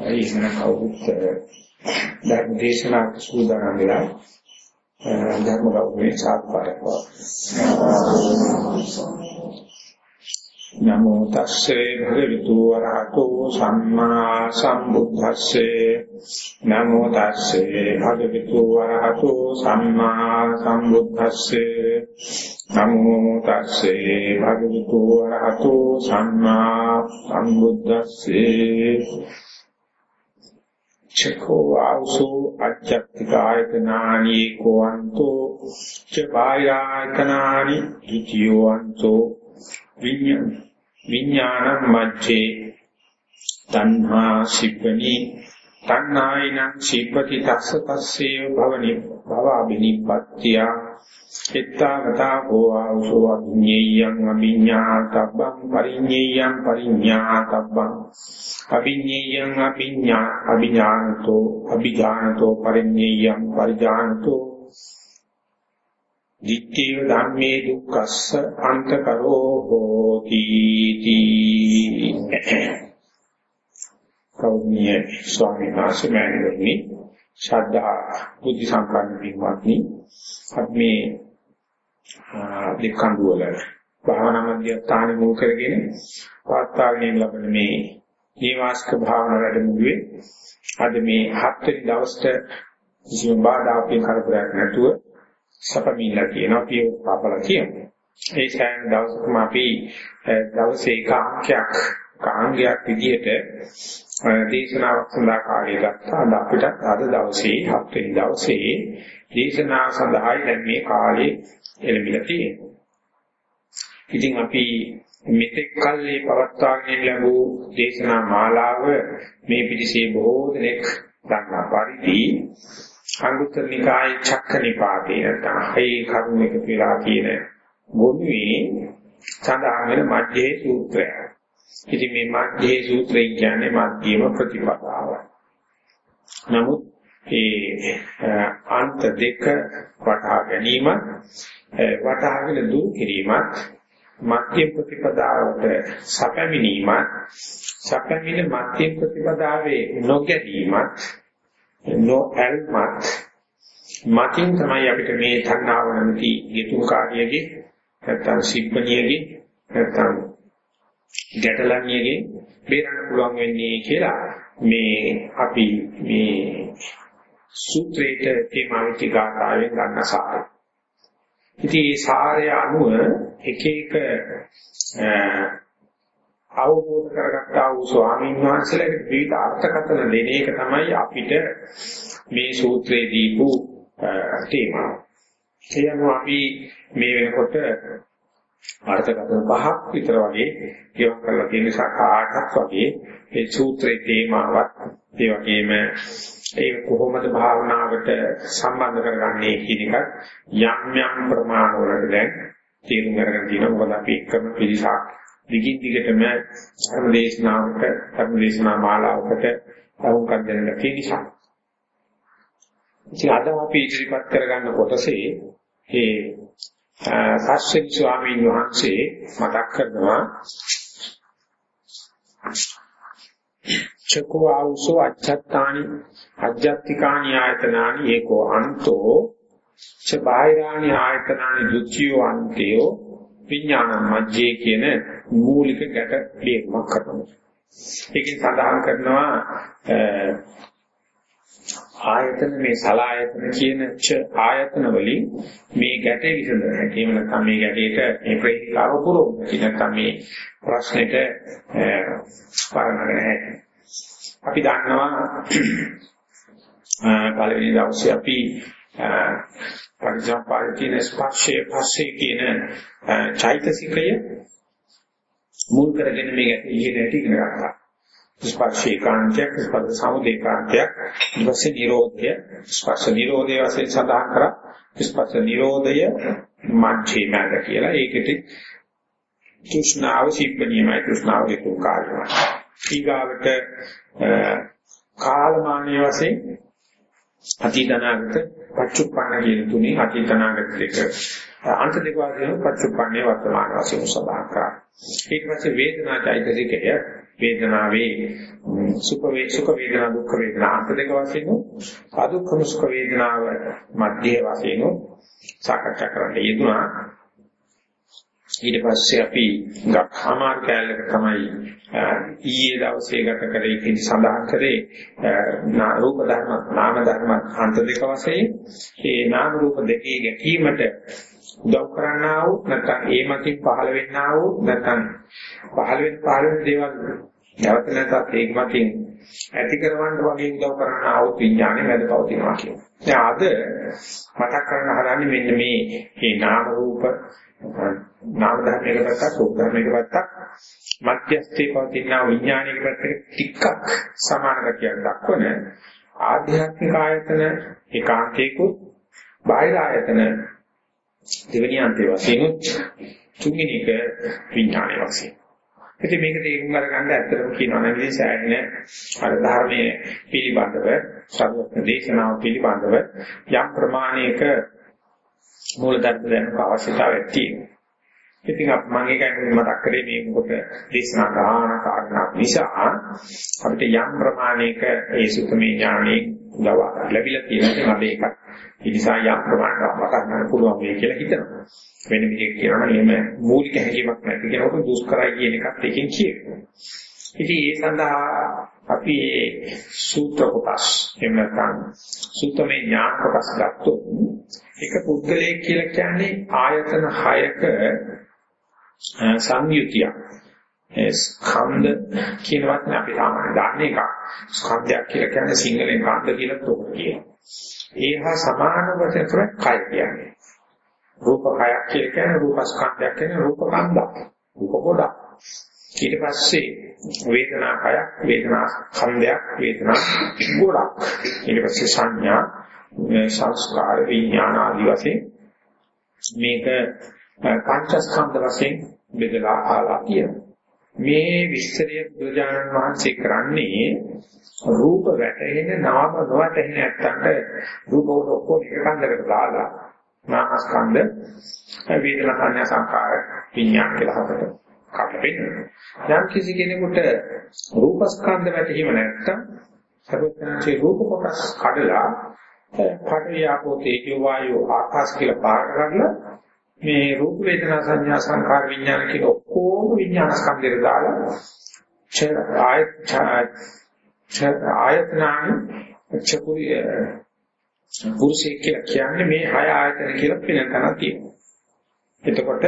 ඒ ඉන්න කවුරුත් ධර්ම දේශනාවට සූදානම් වෙලා ධර්ම ගෞරවයෙන් සාකච්ඡා නමෝ තස්සේ භගවතු වරහතෝ සම්මා සම්බුද්දස්සේ. නමෝ තස්සේ භගවතු වරහතෝ සම්මා සම්බුද්දස්සේ. නමෝ තස්සේ භගවතු වරහතෝ සම්මා සම්බුද්දස්සේ. චකෝ ආසෝ අජ්ජත්තිකායතනානි කෝවන්තෝ. ච බායායතනානි ද්විතියෝවන්තෝ. විඥාන මච්චේ තණ්හා සිප්පනි තණ්හායිනං සිප්පති තස්ස තස්සේ භවනි භව අබිනිපත්තිය එත්තාවතා හෝ ආසෝ අඤ්ඤේයං අභිඤ්ඤාතබ්බං පරිඤ්ඤේයං පරිඤ්ඤාතබ්බං අභිඤ්ඤේයං අභිඤ්ඤා අභිඥානතෝ අභිඥානතෝ පරිඤ්ඤේයං පරිඥානතෝ දිත්තේව ධම්මේ දුක්ඛස්ස අන්තකරෝ හෝති තී. කෞණ්‍ය ස්වාමීන් වහන්සේ මෑණිවරණි ශ්‍රද්ධා බුද්ධ සම්පන්න පින්වත්නි අපි මේ දෙකඳු වල භාවනා මධ්‍යස්ථානෙ මුල් කරගෙන වාස්තාවණයෙන් ලබන මේ නීවාස්ක භාවනා වැඩමුළුවේ අද මේ හත්වෙනි දවසට කිසිම බාධාකින් කරදරයක් නැතුව සපමිලා කියනවා පිය පාපල කියනවා. ඒ සෑම දවසකම අපි දවසේ කාංකයක් කාංගයක් විදිහට දේශනාවක් සඳහා කාලය ගත්තා. අද අපිට අද දවසේ හත් වෙනි දවසේ දේශනාව සඳහායි දැන් මේ කාලේ එළඹිලා තියෙනවා. ඉතින් අපි මෙතෙක් කල්ලි පවත්වාගෙන ලැබූ දේශනා මාලාව මේ පිටිසේ බොහෝ දෙනෙක් දන්නා පරිදි අංගුත්තර නිකායේ චක්ක නිපාතේ නැත්නම් හේ කරුණ එක කියලා කියන ගොනුවේ සඳහන් වෙන මධ්‍යේ සූත්‍රය. ඉතින් මේ මධ්‍යේ සූත්‍රය කියන්නේ මධ්‍යම ප්‍රතිපදාව. නමුත් ඒ අන්ත දෙක වටහා ගැනීම වටහාගෙන දුරු කිරීමත් මධ්‍ය ප්‍රතිපදාවට සැපමිනීමත් සැපමින මධ්‍ය ප්‍රතිපදාවේ නොගැනීමත් නොඇල්මත් මතින් තමයි අපිට මේ තණ්හාව නැමැති ගෙතුම් කාර්යයේ නැත්තම් සිබ්බණියගේ නැත්තම් ගැටලන්නියගේ බේරන්න පුළුවන් වෙන්නේ කියලා මේ අපි මේ සූත්‍රයේ තේමාවිති ගාථාවෙන් ගන්න සාරය. ඉතින් මේ සාරය අනුව එක එක අවබෝධ කරගත්තා වූ ස්වාමීන් වහන්සේලාට විවිධ අර්ථකථන දෙන එක තමයි අපිට මේ සූත්‍රයේ දීපු තේමාව. ඒ අනුව අපි මේ වෙනකොට අර්ථකථන පහක් විතර වගේ ගෙවක් කරලා තියෙන සකාටක් වගේ මේ සූත්‍රයේ තේමාවත් ඒ වගේම ඒ කොහොමද භාවනාවට සම්බන්ධ කරගන්නේ කියන එක යම් යම් ප්‍රමාණ වලට දැන් තේරුම් අරගෙන තියෙනවා මොකද අපි එකම පිළිසක් දිගින් දිගටම ධර්ම දේශනාවක ධර්ම දේශනා මාලාවකට අහුම්කම් දෙන්න තියෙන නිසා. ඉතින් අද අපි ඉදිරිපත් කරගන්න කොටසේ ඒ සස්සික ස්වාමීන් වහන්සේ මතක් කරනවා චකෝ ආවුසෝ අච්ඡත්තානි අජ්ජත්තිකානි ආයතනානි ඒකෝ අන්තෝ ච බාහිරානි ආයතනානි දුච්චියෝ අන්තයෝ විඥාන මජ්ජේ කියන මූලික ගැට බේරුමක් කරනවා. ඒකෙන් සඳහන් කරනවා ආයතන මේ සලායතන කියන ච ආයතන වලින් මේ ගැටේ විසඳන හැටි. එහෙම නැත්නම් මේ ගැටේට මේ ප්‍රේක්ෂාව පුරවන්න. නැත්නම් මේ ප්‍රශ්නෙට පරණගෙන හැටි. අපි දන්නවා පළවෙනි දවසේ අපි පරිජාපාරේ තියෙන ස්පර්ශයේ පස්සේ කියන චෛතසිකය මුල් කරගෙන මේක ඉහළ ඇති ඉගෙන ගන්නවා. ස්පර්ශේ කාන්තයක් ස්පර්ශ සමුදේ කාන්තයක් ඊපස්සේ නිරෝධය ස්පර්ශ නිරෝධය වශයෙන් සඳහන් කරා ස්පර්ශ නිරෝධය මධ්‍යේ මඟ කියලා ඒකට තෘෂ්ණාව සිප්පණියමයි තෘෂ්ණාවගේ තුකාරය. ඊගාවට කාලමානීය වශයෙන් අතීතනාගත පච්චුප්පන්න කියන තුනේ අතීතනාගත දෙක අන්ත දෙක වශයෙන් පච්චුප්පන්නේ වර්තමාන වශයෙන් සබහා කරා. ඊට පස්සේ වේදනා චෛතසිකය වේදනාවේ සුඛ වේ සුඛ වේදනා දුක්ඛ වේදනා අන්ත දෙක වශයෙන් අදුක්ඛම සුඛ වේදනාව මධ්‍ය වශයෙන් සාකච්ඡා කරන්න යෙදුනා. ඊට පස්සේ අපි ගක්ඛාමාර කැලලක තමයි ඊයේ දවසේ ගත කරේ කියන සඳහන් කරේ රූප ධර්ම නාම ධර්ම අන්ත දෙක වශයෙන්. ඒ නාම රූප දෙකේ ගැටීමට උදව් කරන්නා වූ නැත්නම් ඒ මතින් පහළ වෙන්නා වූ නැත්නම් පහළ වෙන පහළ වෙන දේවල් නැවත නැවතත් ඒක මතින් ඇති කරවන්න වගේ උදව් කරන්නා වූ විඥානේ වැඩ පවතිනවා කියනවා. දැන් අද මතක් කරන්න හදන්නේ මෙන්න මේ මේ නාම රූප නාම ධර්මයක පැත්තක් රූප ධර්මයක පැත්තක් මධ්‍යස්ථේ පවතින විඥානික පැත්තක ටිකක් සමාන ගතියක් දක්වන ආධ්‍යාත්මික ආයතන ඒකාන්තේකුත් බාහිර ආයතන දෙවෙනි අන්තයේ වශයෙන් තුන්වෙනි එක විඥානයේ වශයෙන්. ඉතින් මේක තේරුම් අරගන්න ඇත්තටම කියනවා නම් ඉතින් සෑහෙන අර ධර්මයේ පිළිබඳව සර්වඥ දේශනාව පිළිබඳව යම් ප්‍රමාණයක මූල ධර්ම දැනක අවශ්‍යතාවයක් තියෙනවා. ඉතින් අප මම ඒකයි මතක් කරේ මේ මොකද දේශනා ගාන කාරණා නිසා අපිට යම් ප්‍රමාණයක ඒ සුතමේ ඥානෙ උදව් ලැබිලා තියෙනවා. ඒක ඒ නිසා යම් ප්‍රමාණයක් මතක් ගන්න පුළුවන් වෙයි කියලා හිතනවා. වෙන විදිහට කියනවා නම් එහෙම මූලික හැඟීමක් නැති කෙනෙකුට දුෂ්කරයි කියන එකත් එකෙන් කියනවා. ඉතින් ඒ සඳහා අපි සූත්‍ර කොටස් එහෙම නැත්නම් සූත්‍රමය ඥාන කොටස් ගත්තොත් එක පුද්ගලයෙක් කියලා කියන්නේ ආයතන 6ක සංයුතියක්. ඒ ස්කන්ධ කියන වචනේ අපි සාමාන්‍ය දන්නේ එකක්. ස්කන්ධයක් කියලා කියන්නේ සිංහලෙන් කාන්ද කියලා තෝර කියනවා. ඒහා සමාන වශයෙන් තමයි කය කියන්නේ. රූප කයක් කියලා කියන්නේ රූප ස්කන්ධයක් කියන්නේ රූප කන්දක්. රූප ගොඩක්. ඊට පස්සේ වේදනා කයක් වේදනා ඛණ්ඩයක් වේදනා ගොඩක්. ඊට පස්සේ සංඥා සංස්කාර විඥාන ආදී වශයෙන් මේක පංචස්කන්ධ වශයෙන් බෙදලා ආලා කියනවා. මේ විස්තරය බුදුජානක වහන්සේ කරන්නේ රූප වැටෙන නාම නොවැටෙන නැත්තන්ට රූප වල ඔක්කොම එකකන්දකට දාලා නාමස්කන්ධ වේදනා සංඥා සංකාර විඤ්ඤාණ කියලා හතට කපෙන්න. යම් කිසි කෙනෙකුට රූපස්කන්ධ වැටීම නැත්තම් සර්වඥාචේ රූප කොටස් කඩලා පඨවියාපෝ තේජෝ වායෝ ආකාශ කියලා පාර කරලා මේ රූප වේදනා සංඥා සංකාර විඥාන කියන ඔක්කොම විඥාන ස්කන්ධයට දාලා ආයතනානි චකුරිය පුරුෂය කියලා කියන්නේ මේ හය ආයතන කියලා වෙන තැනක් තියෙනවා. එතකොට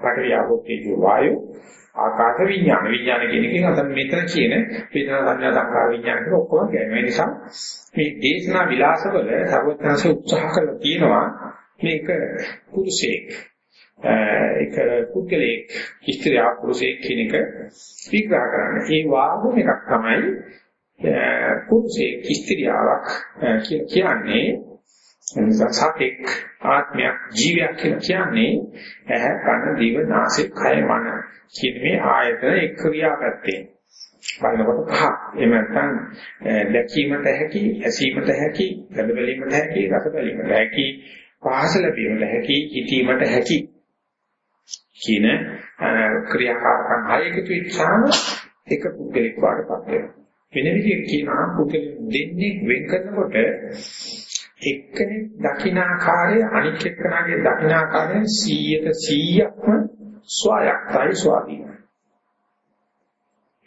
පඨවි ආපෝ තේජෝ වායෝ ආකාශ විඥාන විඥාන කියන එකෙන් අද මෙතන කියන වේදනා සංඥා සංකාර විඥාන කියන ඔක්කොම කියන්නේ. ඒ නිසා මේ දේශනා විලාසවල සර්වඥාන්සේ උත්සාහ කරලා තියෙනවා මේක පුරුෂයෙක් ඒක පුද්ගලයෙක් ස්ත්‍රියක් පුරුෂයෙක් කියන එක විග්‍රහ කරන්න. ඒ වාගුම එකක් තමයි පුරුෂයෙක් ස්ත්‍රියාවක් කියලා කියන්නේ සතෙක් ආත්මයක් ජීවයක් කියලා කියන්නේ ඇහැ කන දිව නාසය කය මන කියන මේ ආයතන එක් ක්‍රියාපැත්තේ. බලනකොට පහ. එහෙම නැත්නම් දැකීමට හැකි ඇසීමට හැකි ගඳ බැලීමට හැකි රස බැලීමට හැකි පහස ලැබීමට හැකි හිතීමට හැකි කියන ක්‍රියාකාරකම් හයකට ඉච්ඡාම එක පුද්ගලික වාඩපත් වෙනවා. වෙන විදිහට කියනවා පුද්ගල දෙන්නේ වෙන් කරනකොට එක්කෙනෙක් දකින්න ආකාරය අනික් එක්කෙනාගේ දකින්න ආකාරයෙන් 100ට 100ක්ම ස්වයක්තයි ස්වාධීනයි.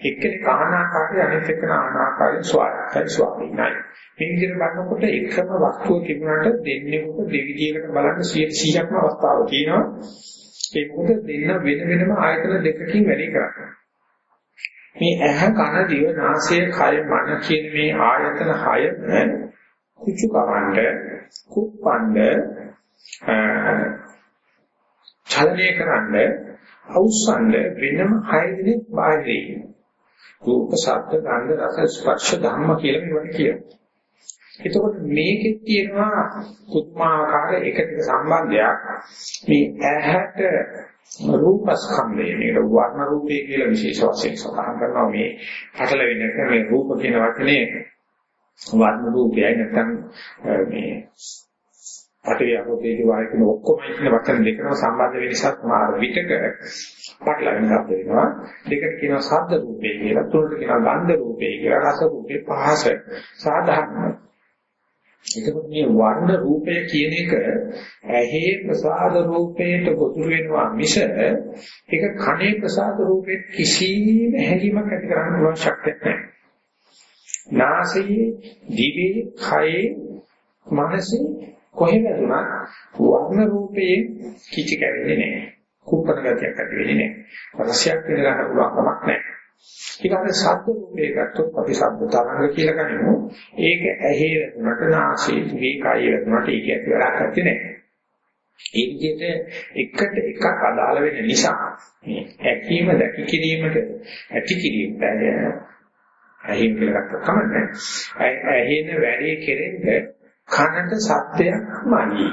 එක්කෙනෙක් අහන ආකාරය අනිත් එක්කෙනා අහන ආකාරයෙන් ස්වයක්තයි ස්වාධීනයි. මේ විදිහට බලනකොට එකම වස්තුව තිබුණාට දෙන්නෙකුට දෙවිදියකට බලන්න 100ක්ම අවස්ථාවක් තියෙනවා. ඒ මොකද දෙන්න වෙන වෙනම ආයතන දෙකකින් වැඩි කරන්නේ. මේ ඇහ කන දිව නාසය කය මන කියන මේ ආයතන හයම කුචු කවන්න කුප්පන්න චලනය කරන්න අවසන්ද වෙනම හය දිනක් බාහිරයි. රූප ශබ්ද ගන්ධ රස ස්පර්ශ ධම්ම කියලා මේවට කියනවා. එතකොට මේකෙත් තියෙනවා පුත්මාකාර එකට සම්බන්ධයක් මේ ඇහැට රූපස්කන්ධය මේක වර්ණ රූපේ කියලා විශේෂ වශයෙන් සඳහන් කරනවා මේ පටලවෙන්නක මේ රූප කියන වචනේ වර්ණ රූපයයි නැත්නම් මේ පටවිය අපෝතේජ වායු කියන ඔක්කොම කියන වචන දෙකම සම්බන්ධ වෙන නිසා මාර විතක පටලවෙන શબ્ද වෙනවා. දෙකට කියනවා ශබ්ද රූපේ කියලා, තුනට කියනවා ගන්ධ රූපේ කියලා, රස රූපේ පහස සාධාරණයි. එතකොට මේ වර්ණ රූපය කියන එක ඇහි ප්‍රසාද රූපයට ගොදුරු වෙනවා මිස ඒක කනේ ප්‍රසාද රූපෙට කිසිම හැඟීමක් ඇති කරන්න පුළුවන් ශක්තියක් නැහැ. නාසයේ, දිවේ, කයේ, මනසේ කොහෙද දුනා වර්ණ රූපයේ කිචි කැවෙන්නේ නැහැ. කුප්පන ගතියක් ඇති වෙන්නේ නැහැ. රසයක් විඳ ගන්න පුළුවන් කමක් නැහැ. ඊට සද්ද රූපේ ගත්තොත් අපි ශබ්ද තරංග කියලා ගනිමු. ඒක ඇහි වැදුනට නාසයේ දිවේ කයේ වැදුනට ඒක ඇති වැඩක් නැත්තේ නෑ. ඒ විදිහට එකට එකක් අදාළ වෙන නිසා මේ ඇකීම දැක කිරීමට ඇති කිරීම ඇහිම් කියලා ගත්ත කමන්නේ. ඇහෙන වැඩේ කෙරෙන්න කනට සත්‍යයක්මයි.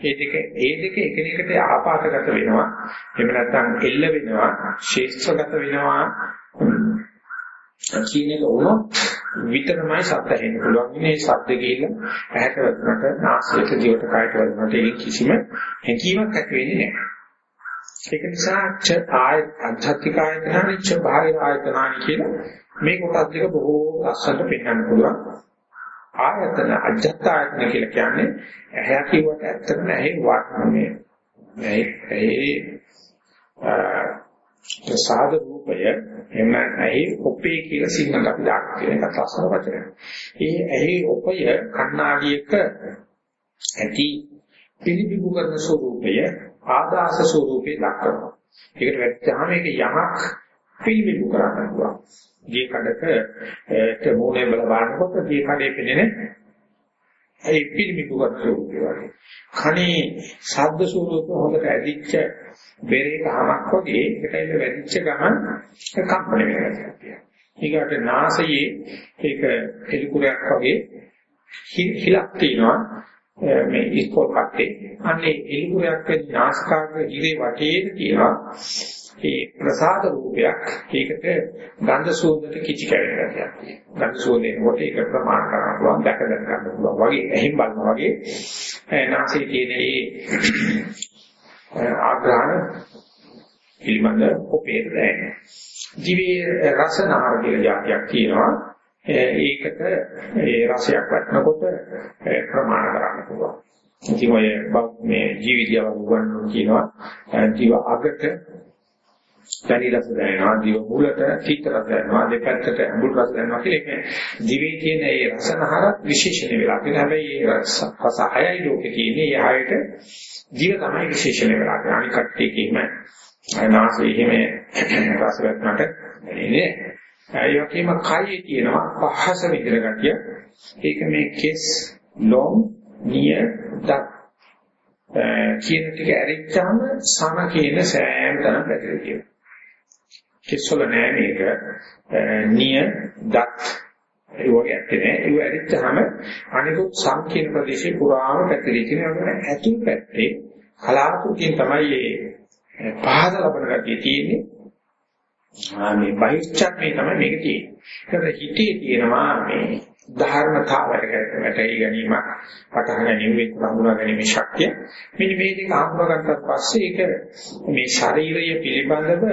ඒ දෙක ඒ දෙක එකිනෙකට ආපාතගත වෙනවා. එහෙම නැත්නම් එල්ල වෙනවා, ශේෂ්ත්‍රගත වෙනවා. කියන එක වුණොත් විතරමයි සත්‍ය හෙන්න පුළුවන්. මේ සත්‍ය කියලා ඇහැට වැදුනට, නාසයට, දිවට, කයට වැදුනට ඒ කිසිම හැඟීමක් ඇති වෙන්නේ නැහැ. ඒක නිසා ච ආය අධ්‍යාත්මික ආයතනයි ච බාහිර ආයතනයි කියලා මේ කොටස් දෙක බොහෝ ලස්සනට පෙන්වන්න පුළුවන්. ආයතන අජත්ත ආයතන කියලා කියන්නේ ඇහැ කියවට ඇත්තටම ඇහි වර්ණමය. මේ ඒ ප්‍රසාද රූපය එහෙම ඇහි ඔපේ කියලා සිංහලට අපි දාන්න කියන එක ලස්සන වචනයක්. ඒ ඇහි ඔපය කණ්ණාඩියක ඇති පිළිබිඹු කරන ස්වરૂපය ආදාස ස්වરૂපේ දක්වනවා. ඒකට වැච්චාම මේක යමක් පිළිබිඹු කරන්න පුළුවන්. ගේ කඩක ඒ මොනේ බල බලනකොට ගේ කඩේ පෙනෙන ඒ පිළිබිඹු කරන ස්වરૂපය වගේ. කණේ ශබ්ද ස්වરૂප හොඳට ඇදිච්ච බෙරේ ගහමක් වගේ ඒකයිල වැඩිච්ච ගමන් කම්පන වෙනවා කියනවා. ඊගාට නාසයේ ඒක එලිකුරයක් වගේ හිලක් තියෙනවා මේ ඉස්කෝල් කට්ටේ. අන්නේ එලිකුරයක් වෙන නාස්කාග ඉරේ වටේට තියෙනවා ඒ ප්‍රසාද රූපයක් ඒකට ගන්ධ සුවඳට කිචි කැවෙන ගතියක් තියෙනවා. ගන්ධ සුවඳෙන් කොට ඒක ප්‍රමාණ කරන්න පුළුවන් දැක දැක ගන්න පුළුවන් වගේ එහෙන් බලනවා වගේ නාසයේ තියෙන ඒ ආග්‍රහණ පිළිබඳ ඔපේට දැනෙන. දිවේ රසනාර කියලා જાතියක් තියෙනවා. ඒකට ඒ රසයක් වටනකොට ප්‍රමාණ කරන්න පුළුවන්. ඉතින් ඔය මේ ජීවිතය වගුවන්න කියනවා ජීව අගට පැණි රස දැනෙනවා දිව මුලට තීත රස දැනෙනවා දෙපැත්තට අඹුල් රස දැනෙනවා කියලා ඒක දිවේ තියෙන ඒ රසනහර විශේෂණ වෙලා තියෙනවා. හැබැයි ඒ රස හයයි ලෝකේ තියෙන්නේ. ඒ හයට දිව තමයි විශේෂණ වෙලා තියෙන්නේ. අනිත් කට්ටිය කියම නාසයේ එහෙම රස වැටුණාට එන්නේ ඒ වගේම කයේ තියෙනවා පහස විතර ගතිය. ඒක මේ කෙස් ලොම් නිය දත් කියන ටික ඇරිච්චාම සම කියන සෑම තැනම පැතිරෙනවා කියනවා කෙස්වල නෑ මේක. නිය දත් ඒ වගේ ඇත්තේ නෑ. ඒක ඇරිච්චාම අනිකුත් සංකීර්ණ ප්‍රදේශේ පුරාම පැතිරී තියෙනවා ඇතුල් පැත්තේ කලාතුරකින් තමයි මේ පහද ලබන ගතිය තියෙන්නේ. මේ බහිච්ඡත්මේ තමයි මේක තියෙන්නේ. ඒක හිතේ තියෙනවා මේ ධර්මතාවයකට වැටී ගැනීම පටහ ගැනීම හඳුනා ගැනීම ශක්තිය. මෙන්න මේ දෙක හඳුනාගත්තට පස්සේ ඒක මේ ශරීරය පිළිබඳව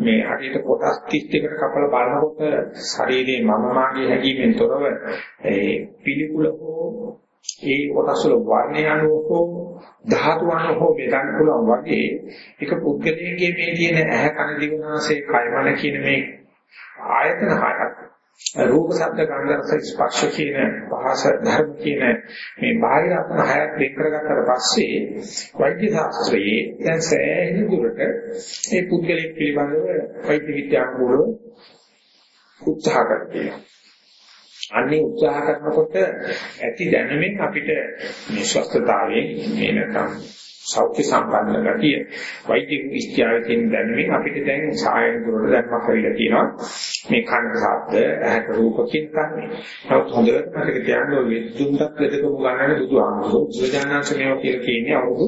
මේ හරියට කොටස් 32කට කපලා බලනකොට ශරීරයේ මම මාගේ හැඟීමෙන් තොරව ඒ පිළිකුල හෝ ඒ කොටස් වල වර්ණය අනුව හෝ ධාතු අනුව හෝ බෙදන්න පුළුවන් වගේ එක පුද්ගලයෙක්ගේ මේ තියෙන ඇහැ කන දිව නාසය කය මන කියන මේ ආයතන හයක් රූප ශබ්ද ගන්ධ රස ස්පර්ශ කියන භාෂ ධර්ම කියන මේ බාහිර අතන හයක් වෙන් කරගත්තට පස්සේ වෛද්‍ය ශාස්ත්‍රයේ දැන් සෑහෙන දුරට මේ පුද්ගලෙක් පිළිබඳව වෛද්‍ය විද්‍යානුකූලව උත්සාහ කරනවා. අන්නේ උත්සාහ කරනකොට ඇති දැනුමින් අපිට මේ ස්වස්ථතාවයෙන් මේ නැත්නම් සෞඛ්‍ය සම්පන්න ගතිය වෛද්‍ය විද්‍යාවේ තියෙන දැනුමින් අපිට දැන් සායන දුරට දැක්මක් වෙලා තියෙනවා මේ කන ශබ්ද ඇහැට රූප කියන කන්නේ. නමුත් හොඳට මතක තියාගන්න ඔය විදුන්ටත් දෙදකම ගන්නනේ බුදුහාමුදුරුවෝ බුදුජානනාංශ මේවා කියලා කියන්නේ අවුරුදු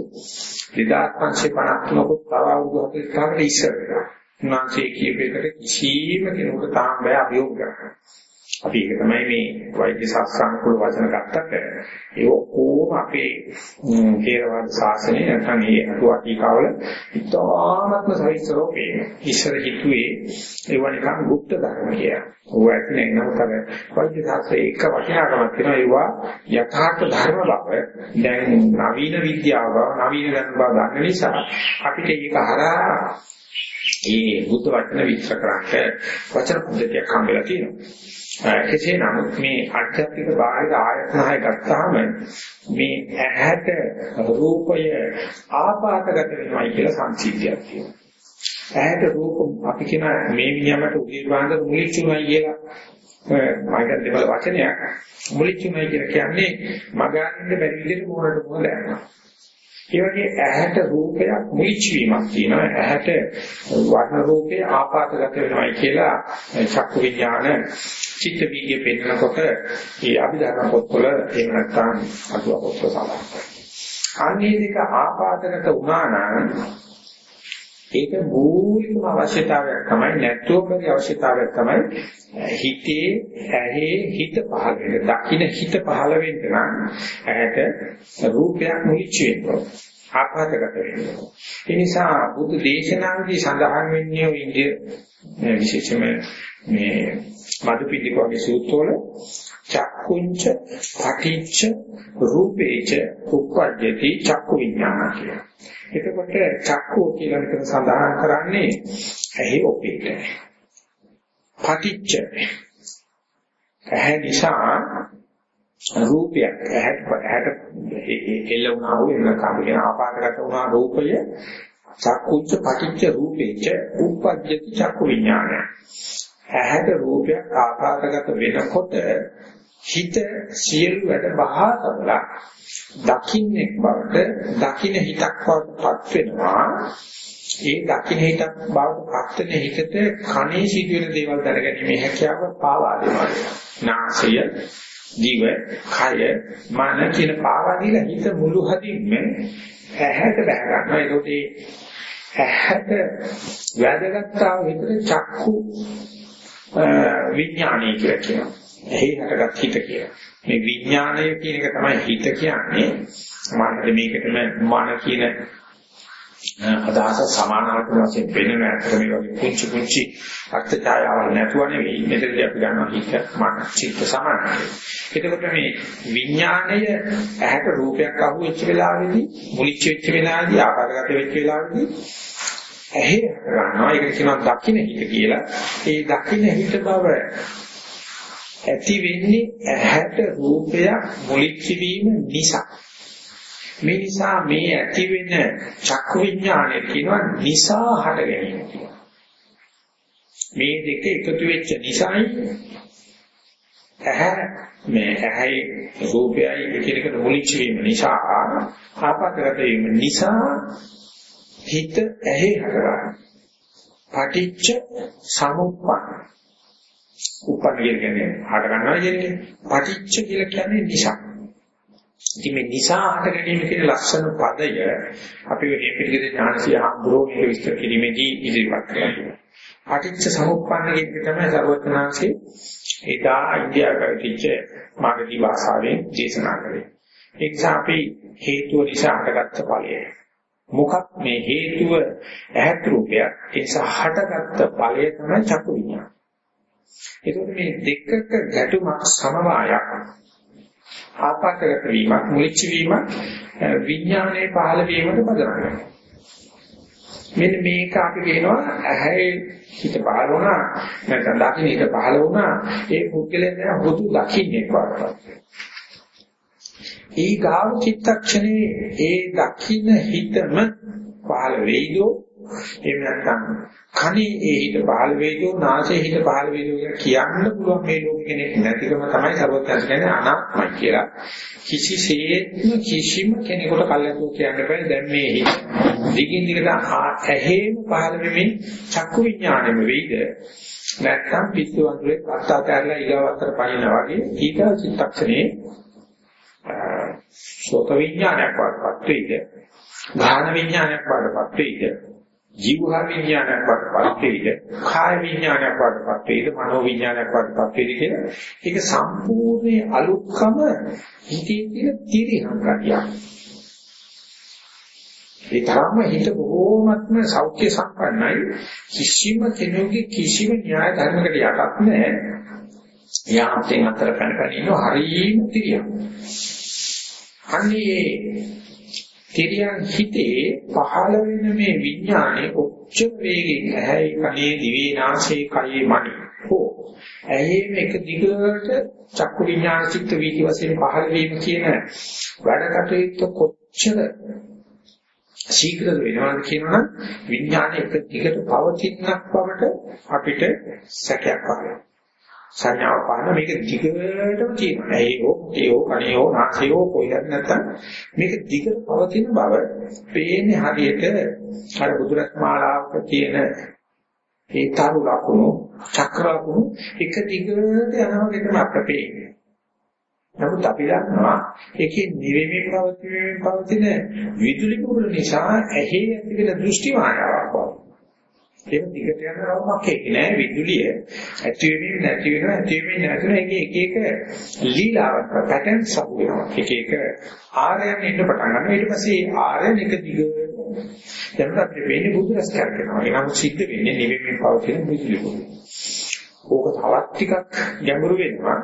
2553 කුත් තව අවුරුදු 40කට ඉස්සර වෙනවා. උන්වහන්සේ කියපේකට කිසිම කෙනෙකුට තාම බය අභියෝග කරන්න. අපි ඒක තමයි මේ වෛද්‍ය ශාස්ත්‍රානුකූල වචන ගත්තට ඒ ඔක්කොම අපේ තේරවාද ශාසනය නැත්නම් මේ අටුවා ටීකාවල ඉතාමත්ම සවිස්තරව පේනවා. ඉස්සර හිතුවේ ඒව නිකන් গুপ্ত ධර්ම කියලා. ඕව ඇතුලේ නමුත් අර වෛද්‍ය ශාස්ත්‍රයේ එක වටිනාකමක් තියෙනවා ඒවා යථාර්ථ ධර්ම බව දැන් නවීන විද්‍යාව නවීන ධර්ම බව දන්න නිසා අපිට ඒක හරහා ඒ බුද්ධ වචන විස්තර කරන්න වචන පද්ධතියක් හම්බෙලා තියෙනවා. කෙසේ නමුත් මේ අධ්‍යාත්මික බාහිර ආයතන හය ගත්තාම මේ ඇහැට රූපය ආපාතගත වෙනවා කියලා සංසිද්ධියක් තියෙනවා. ඇහැට රූප අපි කියන මේ විඤ්ඤාණයට උදේ වන්ද මුලිච්චුමයි කියලා මම දෙවල වචනයක් මුලිච්චුමයි කියලා කියන්නේ මගහරින්න බැරි විදිහට මොනකට මොන දැනනවා. ඒ වගේ ඇහැට රූපයක් මුලිච්ච වීමක් තියෙනවා. ඇහැට වර්ණ රූපේ ආපාතගත වෙනවායි කියලා චක්කු විඥාන චිත්ත වීර්ය පෙන්නකොට ඒ අභිධර්ම පොත්වල එහෙම නැත්නම් අටුව පොත්වල සඳහන් අනේ දෙක ආපාදකට වුණා නම් ඒක මූලිකම අවශ්‍යතාවයක් තමයි නැත්නම් පරි අවශ්‍යතාවයක් තමයි හිතේ ඇහි හිත පහළ වෙන දකින්න හිත පහළ වෙන්න නම් ඇහැට රූපයක් මුලිච්ච වෙනවා ආපාදකට වෙනවා ඒ නිසා බුදු දේශනාවේදී සඳහන් වෙන්නේ ඔය ඉන්දිය විශේෂම මේ මදුපිටික වගේ සූත්‍රවල චක්කුංච පටිච්ච රූපේච උප්පජ්ජති චක්කු විඥාන කියලා. එතකොට චක්කෝ කියලා විතර සඳහන් කරන්නේ ඇහි ඔපේට. පටිච්ච ඇහැ නිසා රූපයක් ඇහැට ඇහැට එල්ල වුණා වූ එන්න කාමගෙන ආපාතගත වුණා රූපය. චක්කුච්ච පටිච්ච රූපේච උප්පජ්ජති චක්කු විඥානය. ඇහැට රූපයක් ආකාරගත වෙනකොට හිත සියලු වැඩ බහා තබලා දකින්නෙක් බවට දකින්න හිතක් බවටපත් වෙනවා. ඒ දකින්න හිතක් බවටපත් වෙන හිතට කනේ සිදුවෙන දේවල් දැනගැනීමේ හැකියාව පාවා දෙනවා නාසය දිව කය මන කියන පාවා දීලා හිත මුළු හදින්ම ඇහැට බහ ගන්නවා ඒකට ඇහැට වැදගත්තා විතර චක්කු විඥානය කියලා කියනවා. එහි හටගත් හිත කියලා. මේ විඥානය කියන එක තමයි හිත කියන්නේ. සමානට මේකටම මන කියන අදහස සමානාර්ථ වශයෙන් වෙනම ඇත්තට මේ වගේ පුංචි පුංචි අර්ථ ඡායාවල් නැතුව නෙවෙයි මෙතනදී අපි ගන්නවා හිත මන චිත්ත සමානයි. එතකොට මේ විඥාණය ඇහැට රූපයක් අහු වෙච්ච වෙලාවේදී මුලිච්ච වෙච්ච වෙලාවේදී ආකාරගත වෙච්ච වෙලාවේදී ඇහි ගන්නවා ඒක කියනවා දකින්න හිත කියලා. ඒ දකින්න හිත බව ඇති වෙන්නේ ඇහැට රූපයක් මුලිච්ච වීම නිසා. මේ නිසා මේ ඇති වෙන චක්කු විඥානය කියනවා නිසා හට ගැනීම කියලා. මේ දෙක එකතු වෙච්ච නිසායි ඇහැ මේ ඇහැයි රූපයයි එකිනෙකට මුලිච්ච වීම නිසා ආපතකට වීම නිසා හිත ඇහි හටගන්න. පටිච්ච සමුප්පන්න. උපන්න කියන්නේ හට ගන්නවා කියන්නේ පටිච්ච කියලා කියන්නේ නිසා. ඉතින් මේ නිසා හට ගැනීම කියන ලක්ෂණ පදය අපි මේ පිළිගිර ඥානසිය හඳුරෝ මේක විස්තර කිරීමේදී ඉදිරිපත් කරනවා. පටිච්ච සමුප්පන්න කියන තමයි සර්වඥාන්සේ එදා ඉන්දියා කරතිච්ච මාගදී භාෂාවෙන් දේශනා කරේ. ඒ නිසා අපි හේතුව නිසා හටගත්ත ඵලය. මොකක් මේ හේතුව ඇහත් රූපයක් ඒ සහටගත්ත ඵලය තමයි චක්කු විඤ්ඤාණ. ඒකෝට මේ දෙකක ගැටුමක් සමவாயක් ආපතකට වීමක් මුලිච්ච වීමක් විඥානයේ පහළ වීමට බදරනවා. මෙන්න මේක අපි කියනවා ඇහැ හිත පහළ වුණා නැත්නම් දකින්න හිත පහළ වුණා ඒ පුද්ගලයන් දැන් හුදු දකින්නේ කොහොමද? ඒ ගාව චිත්තක්ෂණේ ඒ දකින්න හිතම පහළ වෙයිදෝ එහෙම නැත්නම් කනේ ඒ හිත පහළ වෙයිදෝ නාසයේ හිත පහළ වෙයිදෝ කියලා කියන්න පුළුවන් මේ ලෝක කෙනෙක් නැතිකම තමයි සර්වඥාස් කියන්නේ අනාත්මයි කියලා. කිසිසේත්ම කිසිම කෙනෙකුට කල්යතු කියන්න බෑ දැන් මේ හිත දිගින් දිගට ඇහෙම පහළ වෙමින් චක්කු විඥාණයම වෙයිද? නැත්නම් පිස්සු වඳුරේ අත්තාතැරලා ඊගවතර පනිනා වගේ ඊට චිත්තක්ෂණේ සෝත විඥානයක් වඩපත් වෙයිද? ගාහන විඥානයක් වඩපත් වෙයිද? ජීව විඥානයක් වඩපත් වේද? කාය විඥානයක් වඩපත් වේද? මනෝ විඥානයක් වඩපත් වේද කියලා? ඒක සම්පූර්ණ අලුත්කම හිතේ තියෙන තිරිහම් ගතියක් ඒ තරම හිත බොහෝමත්ම සෞඛ්‍ය සම්පන්නයි. කිසිම කෙනෙකුගේ කිසිම න්‍යාය ධර්මයකට යටත් නැහැ. යාමෙන් අතර පැන පැන ඉන්න හරියම තිරියක් අන්නේ තිරියන් හිතේ පහළ වෙන මේ විඥානේ උච්ච වේගෙන් ඇහැයි කනේ දිවේ නාසයේ කයේ මනි හෝ ඇහි මේක දිගට චක්කු විඥාන චිත්ත වීති වශයෙන් පහළ වීම කියන වැඩ කටයුත්ත කොච්චර ශීඝ්‍ර වෙනවද කියනවනම් විඥාන එක දිගට පවතිනක් බවට අපිට සැකයක් වහනවා සංඥාව පාන මේක දිගටම තියෙනවා. ඒකෝ, ඒකෝ, කණේෝ, නාසයෝ කොහෙද නැත්නම් මේක දිගට පවතින බව පේන්නේ හරියට අර බුදුරත් මාලාවක තියෙන ඒ තරු ලකුණු, චක්‍ර ලකුණු එක දිගට යනවා කියන අපිට පේන්නේ. නමුත් අපි දන්නවා ඒකේ නිවෙමින් පවතින පවතින විදුලි කුරුල නිසා ඇහි ඇති වෙන දෘෂ්ටි මායාවක් වගේ. ඒක දිගට යන රවුමක් ඒක නෑ විදුලිය. ඇති වෙමින් නැති වෙනවා ඇති වෙමින් නැති වෙනවා. ඒක එක එක ලීලාවක් පැටර්න්ස් අහු වෙනවා. එක එක ආරයන් ඉන්න පටන් ගන්නවා. ඊට පස්සේ ආරයන් එක දිග දැන් අපිට වෙන්නේ බුදු රස කරගෙනවා ඒක සිද්ධ වෙන්නේ නිවෙමින් පවතින විදුලි ඕක තවත් ටිකක් ගැඹුරු වෙනවා.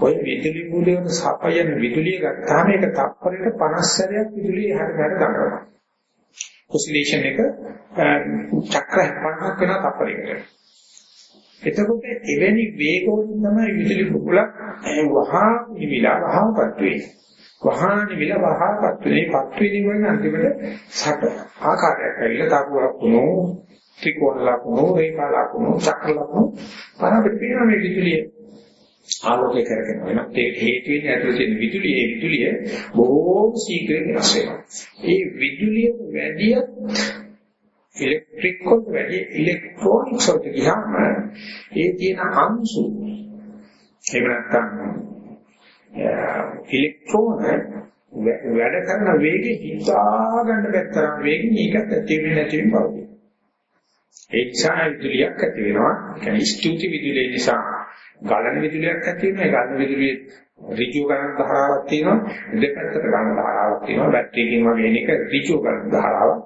ඔය විදුලි මූලයෙන් සපයන විදුලිය ගත්තාම ඒක තප්පරයකට 50 සැරයක් විදුලිය හැර හැර ගන්නවා. ඔසිලේෂන් එක චක්‍ර 50ක් වෙන තප්පරයකට. එතකොට එවැනි වේගවලින් තමයි විදුලි බුබුලක් වහා නිවිලා වහාපත් වෙන්නේ. වහා නිවිලා වහාපත් වෙන්නේ පත් වෙනින් අන්තිමට සට ආකාරයක් ඇවිල්ලා තකුවක් වුණෝ ත්‍රිකෝණ ලකුණු රේඛා ලකුණු චක්‍ර ලකුණු පරාපිට වෙන මේ විදුලිය ආලෝකය කරගෙන වෙනවා. ඒ හේතු වෙන්නේ ඇතුළේ තියෙන විදුලිය. ඒ විදුලිය බොහෝම ශීඝ්‍රයෙන් වෙනස් වෙනවා. ඒ විදුලිය වැඩි ඉලෙක්ට්‍රික් වලට වැඩි ඉලෙක්ට්‍රොනික්ස් වලට ගියාම ඒ තියෙන අංශු එහෙම නැත්නම් ඉලෙක්ට්‍රෝන වැඩ කරන වේගෙ හිතා ගන්න බැතරම් වේගෙන් ඒකත් ඇති වෙන්නේ නැති වෙනවා. ඒ නිසා විදුලියක් ඇති වෙනවා. ඒ කියන්නේ ස්තුති විදුලිය නිසා ගලන විදුලියක් ඇති වෙනවා. ඒ ගලන විදුලියේ ඍජු ගණන් ධාරාවක් තියෙනවා. දෙපැත්තට ගණන් ධාරාවක් තියෙනවා. බැටරියකින් වගේ එන එක ඍජු ගණන් ධාරාවක්.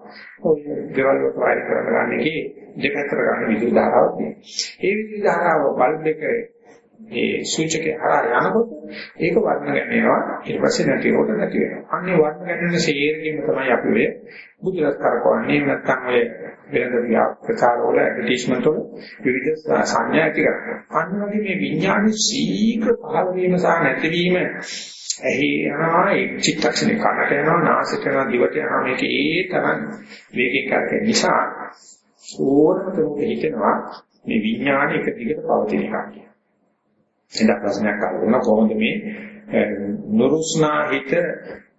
ඔය දේවල් වලට වෛර කරන ගන්න එකේ දෙපැත්තට ගන්න විදුලි ධාරාවක් තියෙනවා. ඒ විදුලි ධාරාව බල්බ් එක ඒ සූචකේ හරහා යනකොට ඒක වර්ණ ගැන්වෙනවා ඊට පස්සේ නැති කොට නැති වෙනවා. අන්නේ වර්ණ ගැන්වෙන ශේරකීම තමයි අපි ඔය බුදුරත් කරකවන්නේ නැත්නම් ඔය වෙනද ප්‍රචාර වල ඇඩ්වර්ටයිස්මන්ට් වල විවිධ සංඥා ඇති කරනවා. අන්න වගේ මේ විඥානයේ ශීඝ්‍ර පහළ වීම සහ නැතිවීම ඇහි යනවා ඒ චිත්තක්ෂණේ කනට යනවා නාසයට යනවා දිවට යනවා මේක ඒ තරම් වේගයෙන් කරගෙන නිසා ඕනම කෙනෙකුට හිතෙනවා මේ විඥානය එක දිගට පවතින එකක් කියලා. එදා ප්‍රශ්නයක් අහලා කොහොමද මේ නුරුස්නා හිත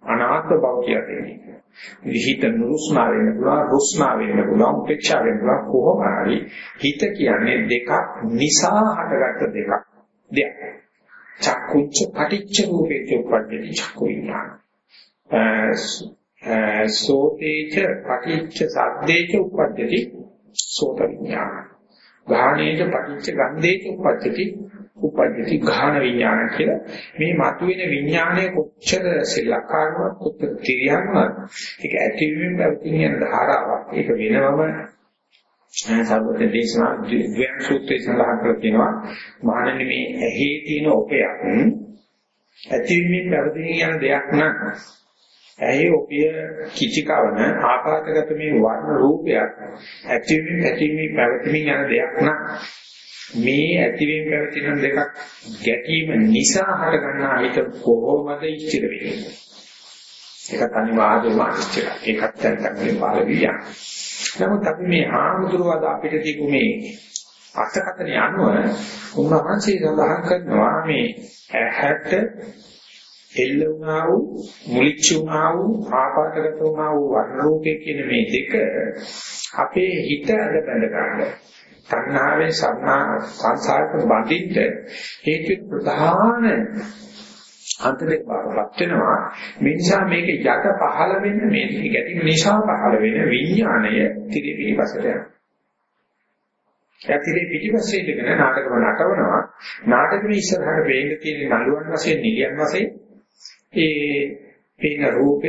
අනාත්ම බව කියලා දෙන්නේ. හිත නුරුස්නා වෙන්න පුළුවන්, රුස්නා වෙන්න පුළුවන්, උපේක්ෂා වෙන්න පුළුවන් කොහොම හරි හිත කියන්නේ දෙකක් නිසා හටගත්ත දෙකක්. දෙයක්. චක්කුච්ච පටිච්ච රූපේ චොප්පට්ටි චක්කු විඥාන. සෝතේච පටිච්ච සද්දේච උප්පට්ටි සෝත විඥාන. ගාහණේච පටිච්ච ගන්ධේච උප්පට්ටි උපජ්ජති ගාහන විඥාන කියලා. මේ මතුවෙන විඥානය කොච්චර සෙල්ලක්කාරවත් කොච්චර තිරියන්වත් ඒක ඇතිවීම පැවතීම යන ධාරාවක්. ඒක වෙනවම සර්වත දේශනා ද්වයන් සූත්‍රයේ සඳහන් කරලා තියෙනවා. මහණෙනි මේ ඇහි තියෙන ඔපයක් ඇතිවීම පැවතීම යන දෙයක් නම් ඇහි ඔපිය කිචිකවන ආකාරගත මේ වර්ණ රූපයක් ඇතිවීම ඇතිවීම පැවතීම යන දෙයක් නම් මේ ඇතිවීම පැවතින දෙකක් ගැටීම නිසා හටගන්නා හිත කොහොමද ඉච්ඡිත වෙන්නේ? ඒකත් අනිවාර්යයෙන්ම අනිච්චය. ඒකත් දැක්කම පාලවිය. නමුත් අපි මේ ආමුදුරවද අපිට තිබු මේ අර්ථකථනය අනුව උන්වහන්සේ සඳහන් කරනවා මේ ඇහැට එල්ල වුණා වූ මුලිච්ච වුණා වූ ආපාතගත වුණා වූ වර්ණ රූපේ කියන මේ දෙක අපේ හිත අද බැඳ ගන්නවා. තණ්හාවෙන් සම්මා සංසාරට බඳින්න හේතු ප්‍රධාන අන්තරේ බාරපත් වෙනවා මේ නිසා මේක යට පහළ වෙන්න මේ ගැටීම නිසා පහළ වෙන විඥාණය තිරේ පිටිපස්සට යනවා. යතිරේ පිටිපස්සේ ඉඳගෙන නාටකම නටවනවා. නාටකෙ ඉස්සරහට වේන්න තියෙන නළුවන් වශයෙන් නිලියන් වශයෙන් ඒ පේන රූපය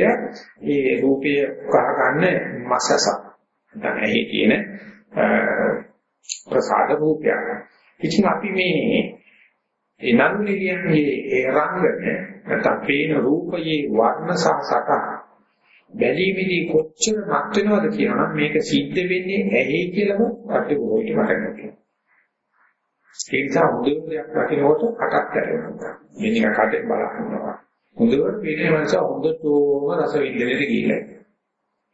ඒ රූපය කහ ගන්න මසස. දැන් ඇහි තියෙන ප්‍රසාද රූපයක්. ඉතින් අපි මේ ඒ නළු නිලියන්ගේ ඒ රංගන නැත්නම් පේන රූපයේ වර්ණ සහ සටහන බැලීමේදී කොච්චර මත් වෙනවද කියනනම් මේක සිද්ධ වෙන්නේ ඇහි කියලාම අපිට බොහෝට මතකයි. ඒ නිසා හොඳට දෙයක් දකින්නකොට කටක් කැරෙනවා. මේ නිකන් කටෙන් බලනවා. හොඳට පේන මනස හොඳටම රස විඳින්නට ගිහිල්ලා.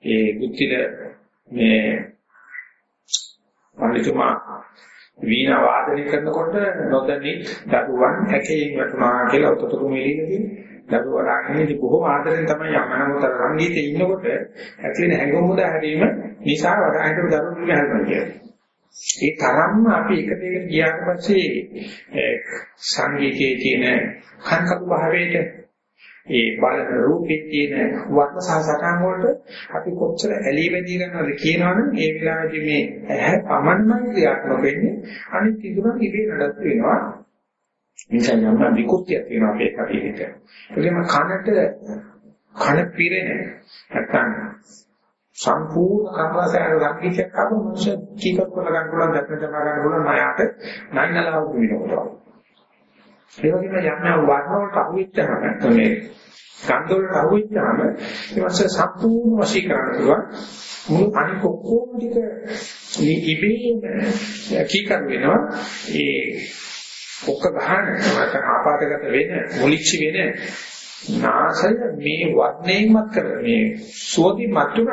ඒ බුද්ධිල මේ පඬිතුමා වීණා වාදනය කරනකොට නොදැනි දරුවන් ඇකේන් වටුනා කියලා උතතුරු මෙලියදී දරුවා රාගනේදී බොහෝ ආදරෙන් තමයි යමනමතර සංගීතේ ඉන්නකොට ඇතුලේ හැඟුම් මුදා හැරීම නිසා වඩාහිට දරුවෝ මෙහෙම කියන්නේ. ඒ තරම්ම අපි එක දෙයකට ගියාට පස්සේ සංගීතයේ තියෙන කන්කරු භාවයට ඒ බලන රූපේ තියෙන වර්ණ සහ සටහන් වලට අපි කොච්චර ඇලී බැඳී ගන්නවද කියනවනම් ඒ වෙලාවේදී මේ ඇහැ පමණයි ක්‍රියාත්මක වෙන්නේ අනිත් ඉදුණක් ඉබේ නඩත්තු වෙනවා නිසා යම් විකෘතියක් තියෙනවා අපේ ශරීරෙට. ඒකම කනට කන පිරෙන නැත්තම් සම්පූර්ණ කර්මසයන ලක්ෂිතයක් අරන් මොනස කීකක් කරලා ගන්න පුළුවන් දැක්ම තමයි ගන්න පුළුවන් මායාට නයිනලාව වෙනකොට. ඒ වගේම යම් වර්ණ වලට අහුවෙච්චම නැත්නම් මේ ගන්ධ වලට අහුවෙච්චම ඊවස්ස සම්පූර්ණ වශී කරන්න පුළුවන්. මුළු අනික ඔක්කොම ටික ඉබේම කීකර වෙනවා. ඒ ඔක්ක ගහන නැත්නම් ආපාතගත වෙන මුලිච්ච වෙන නාසය මේ වර්ණයෙන්මත් කර මේ සුවදි මතුනන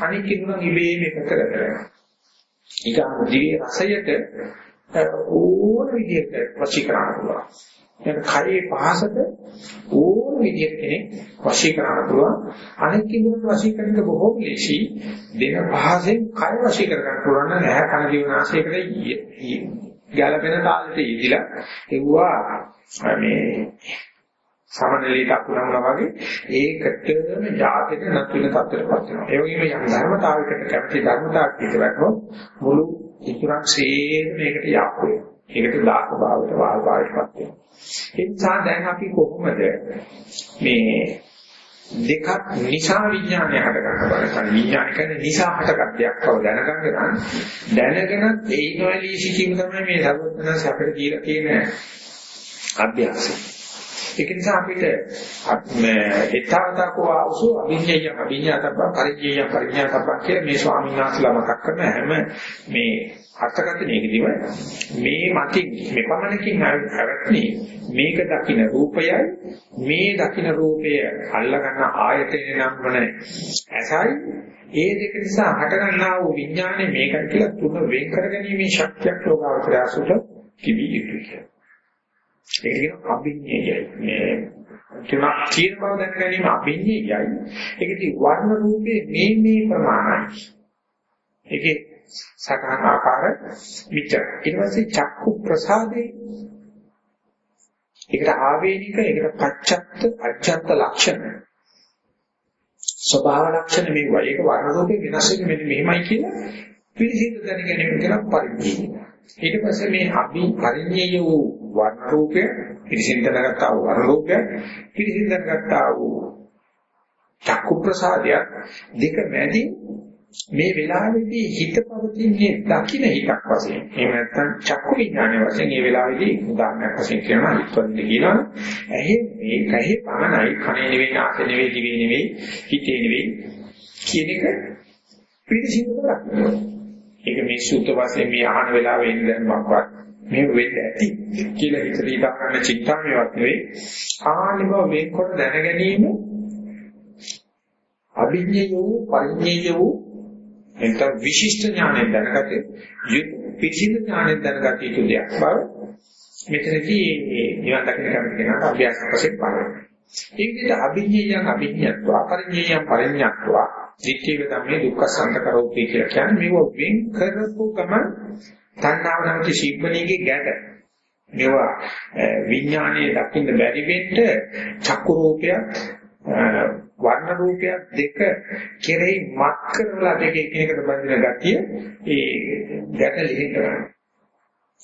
අනික් කිනුන ඉබේම එක කරගෙන ඊට දිවේ රසයට ඕන විදිහට වශී කරන්න පුළුවන්. එතන කයේ පහසට ඕන විදිහට කෙනෙක් වශී කරන්න පුළුවන්. අනික් කිනුන වශී කරන්න බොහෝ ලේසි. දෙන පහසෙන් කය වශී කර ගන්න පුළුවන් නම් ඇහැ කන දිව නාසයකට ගැළපෙන තාලෙට යෙදිලා එවුවා මේ සමනලීට අකුණනවා වගේ ඒකටම ජාතික නැතුන තත්ත්වයටපත් වෙනවා. ඒ වගේම යම් ධර්මතාවයකට කැමති ධර්මතාවක් පිටවැටෝ මුළු ඉතුරක් සේම මේකට යක් වෙනවා. ඒකට දාක භාවයට වාල් භාවයටපත් වෙනවා. ඒ නිසා දැන් අපි කොහොමද මේ දෙකක් නිසා විඥානය හට ගන්න බලන්න විඥාන කියන්නේ නිසා හටගත් දෙයක් බව දැනගන්න නම් දැනගෙන ඒ නොඇලී සිටීම තමයි මේ සර්වඥාස අපිට කියලා තියෙන අභ්‍යාසය. ඒක නිසා අපිට ඊතාවතකෝ ආවසු අභිඥය අභිඥාතබ්බ පරිඥය පරිඥාතබ්බ කියලා මේ ස්වාමීන් වහන්සේලා මතක් කරන හැම මේ අර්ථකථනයකදීම මේ මතින් මේ පමණකින් හැවටනි මේක දකින්න රූපයයි මේ දකින්න රූපය අල්ලගන්න ආයතනය නම් වන ඇසයි ඒ දෙක නිසා හටගන්නා වූ විඥානේ මේකට කියලා තුන වෙන් කරගැනීමේ ශක්තියක් ලෝකාවචරයසුට තිබී යුතුයි. ඒක කියන අභිඥයයි මේ තුනක් තියෙන බව දැන ගැනීම අභිඥයයි. ඒකදී වර්ණ රූපේ මේ මේ ප්‍රමාණයි. ඒකේ සකහන ආකාර විචාර. ඊට පස්සේ චක්කු ප්‍රසාදේ ඒකට ආවේනික ඒකට පච්චත්ත අච්ඡත්ත ලක්ෂණ ස්වභාව ලක්ෂණ මේවා ඒක වර්ණ රූපේ වෙනස් වෙන්නේ මෙන්න මෙහෙමයි කියලා පිළිසිඳ දැනගැනීම කියන පරිදි ඊට පස්සේ මේ අභි පරිඤ්ඤය වූ වර්ණ රූපය පිළිසිඳ දැනගත්තා වූ වර්ණ රූපය පිළිසිඳ දැනගත්තා වූ චක්කු ප්‍රසාදය දෙක මැදි මේ වෙලාවේදී හිත පවතින්නේ දකින්න හිතක් වශයෙන්. එහෙම නැත්නම් චක්කු විඥානයේ වශයෙන් මේ වෙලාවේදී උදාහරණයක් වශයෙන් කියනවා හිතවලින් කියනවා. ඇහි මේ කහේ පමණයි කනේ නෙවෙයි නාසය නෙවෙයි දිවේ නෙවෙයි හිතේ නෙවෙයි කියන එක පිළිසිඳව දක්වනවා. ඒක මේ සූත්‍ර වශයෙන් මේ අහන වෙලාවේ ඉන්න දැන් මක්වත් මේ වෙන්න ඇති කියලා හිතේ ඉඳ ගන්න චින්තාමේවත් නෙවෙයි. ආනිබව මේකට දැන ගැනීම අභිඥය වූ පරිඥය වූ එතන විශිෂ්ට ඥානයෙන් දැනගත්තේ පිළිසිඳ ඥානයෙන් දැනගත යුතු දෙයක් බව මෙතනදී නිවන් දකින්න කැමති කෙනාට අභ්‍යාස වශයෙන් බලන්න. ඒ විදිහට අභිඥයයන් අභිඥත්වා පරිඥයයන් පරිඥත්වා දිට්ඨික ධම්මේ දුක්ඛ සංකරෝපී කියලා කියන්නේ මේව වෙන් කරපු ගමන් තණ්හාව නැමැති ශීපණියගේ ගැට මේවා විඥානයේ දකින්න බැරි වෙන්න චක්කු රූපයක් වර්ණ රූපයක් දෙක කෙරෙහි මත් කරලා දෙක එකිනෙකට බඳින ගතිය ඒ ගැටලෙහි කරන්නේ.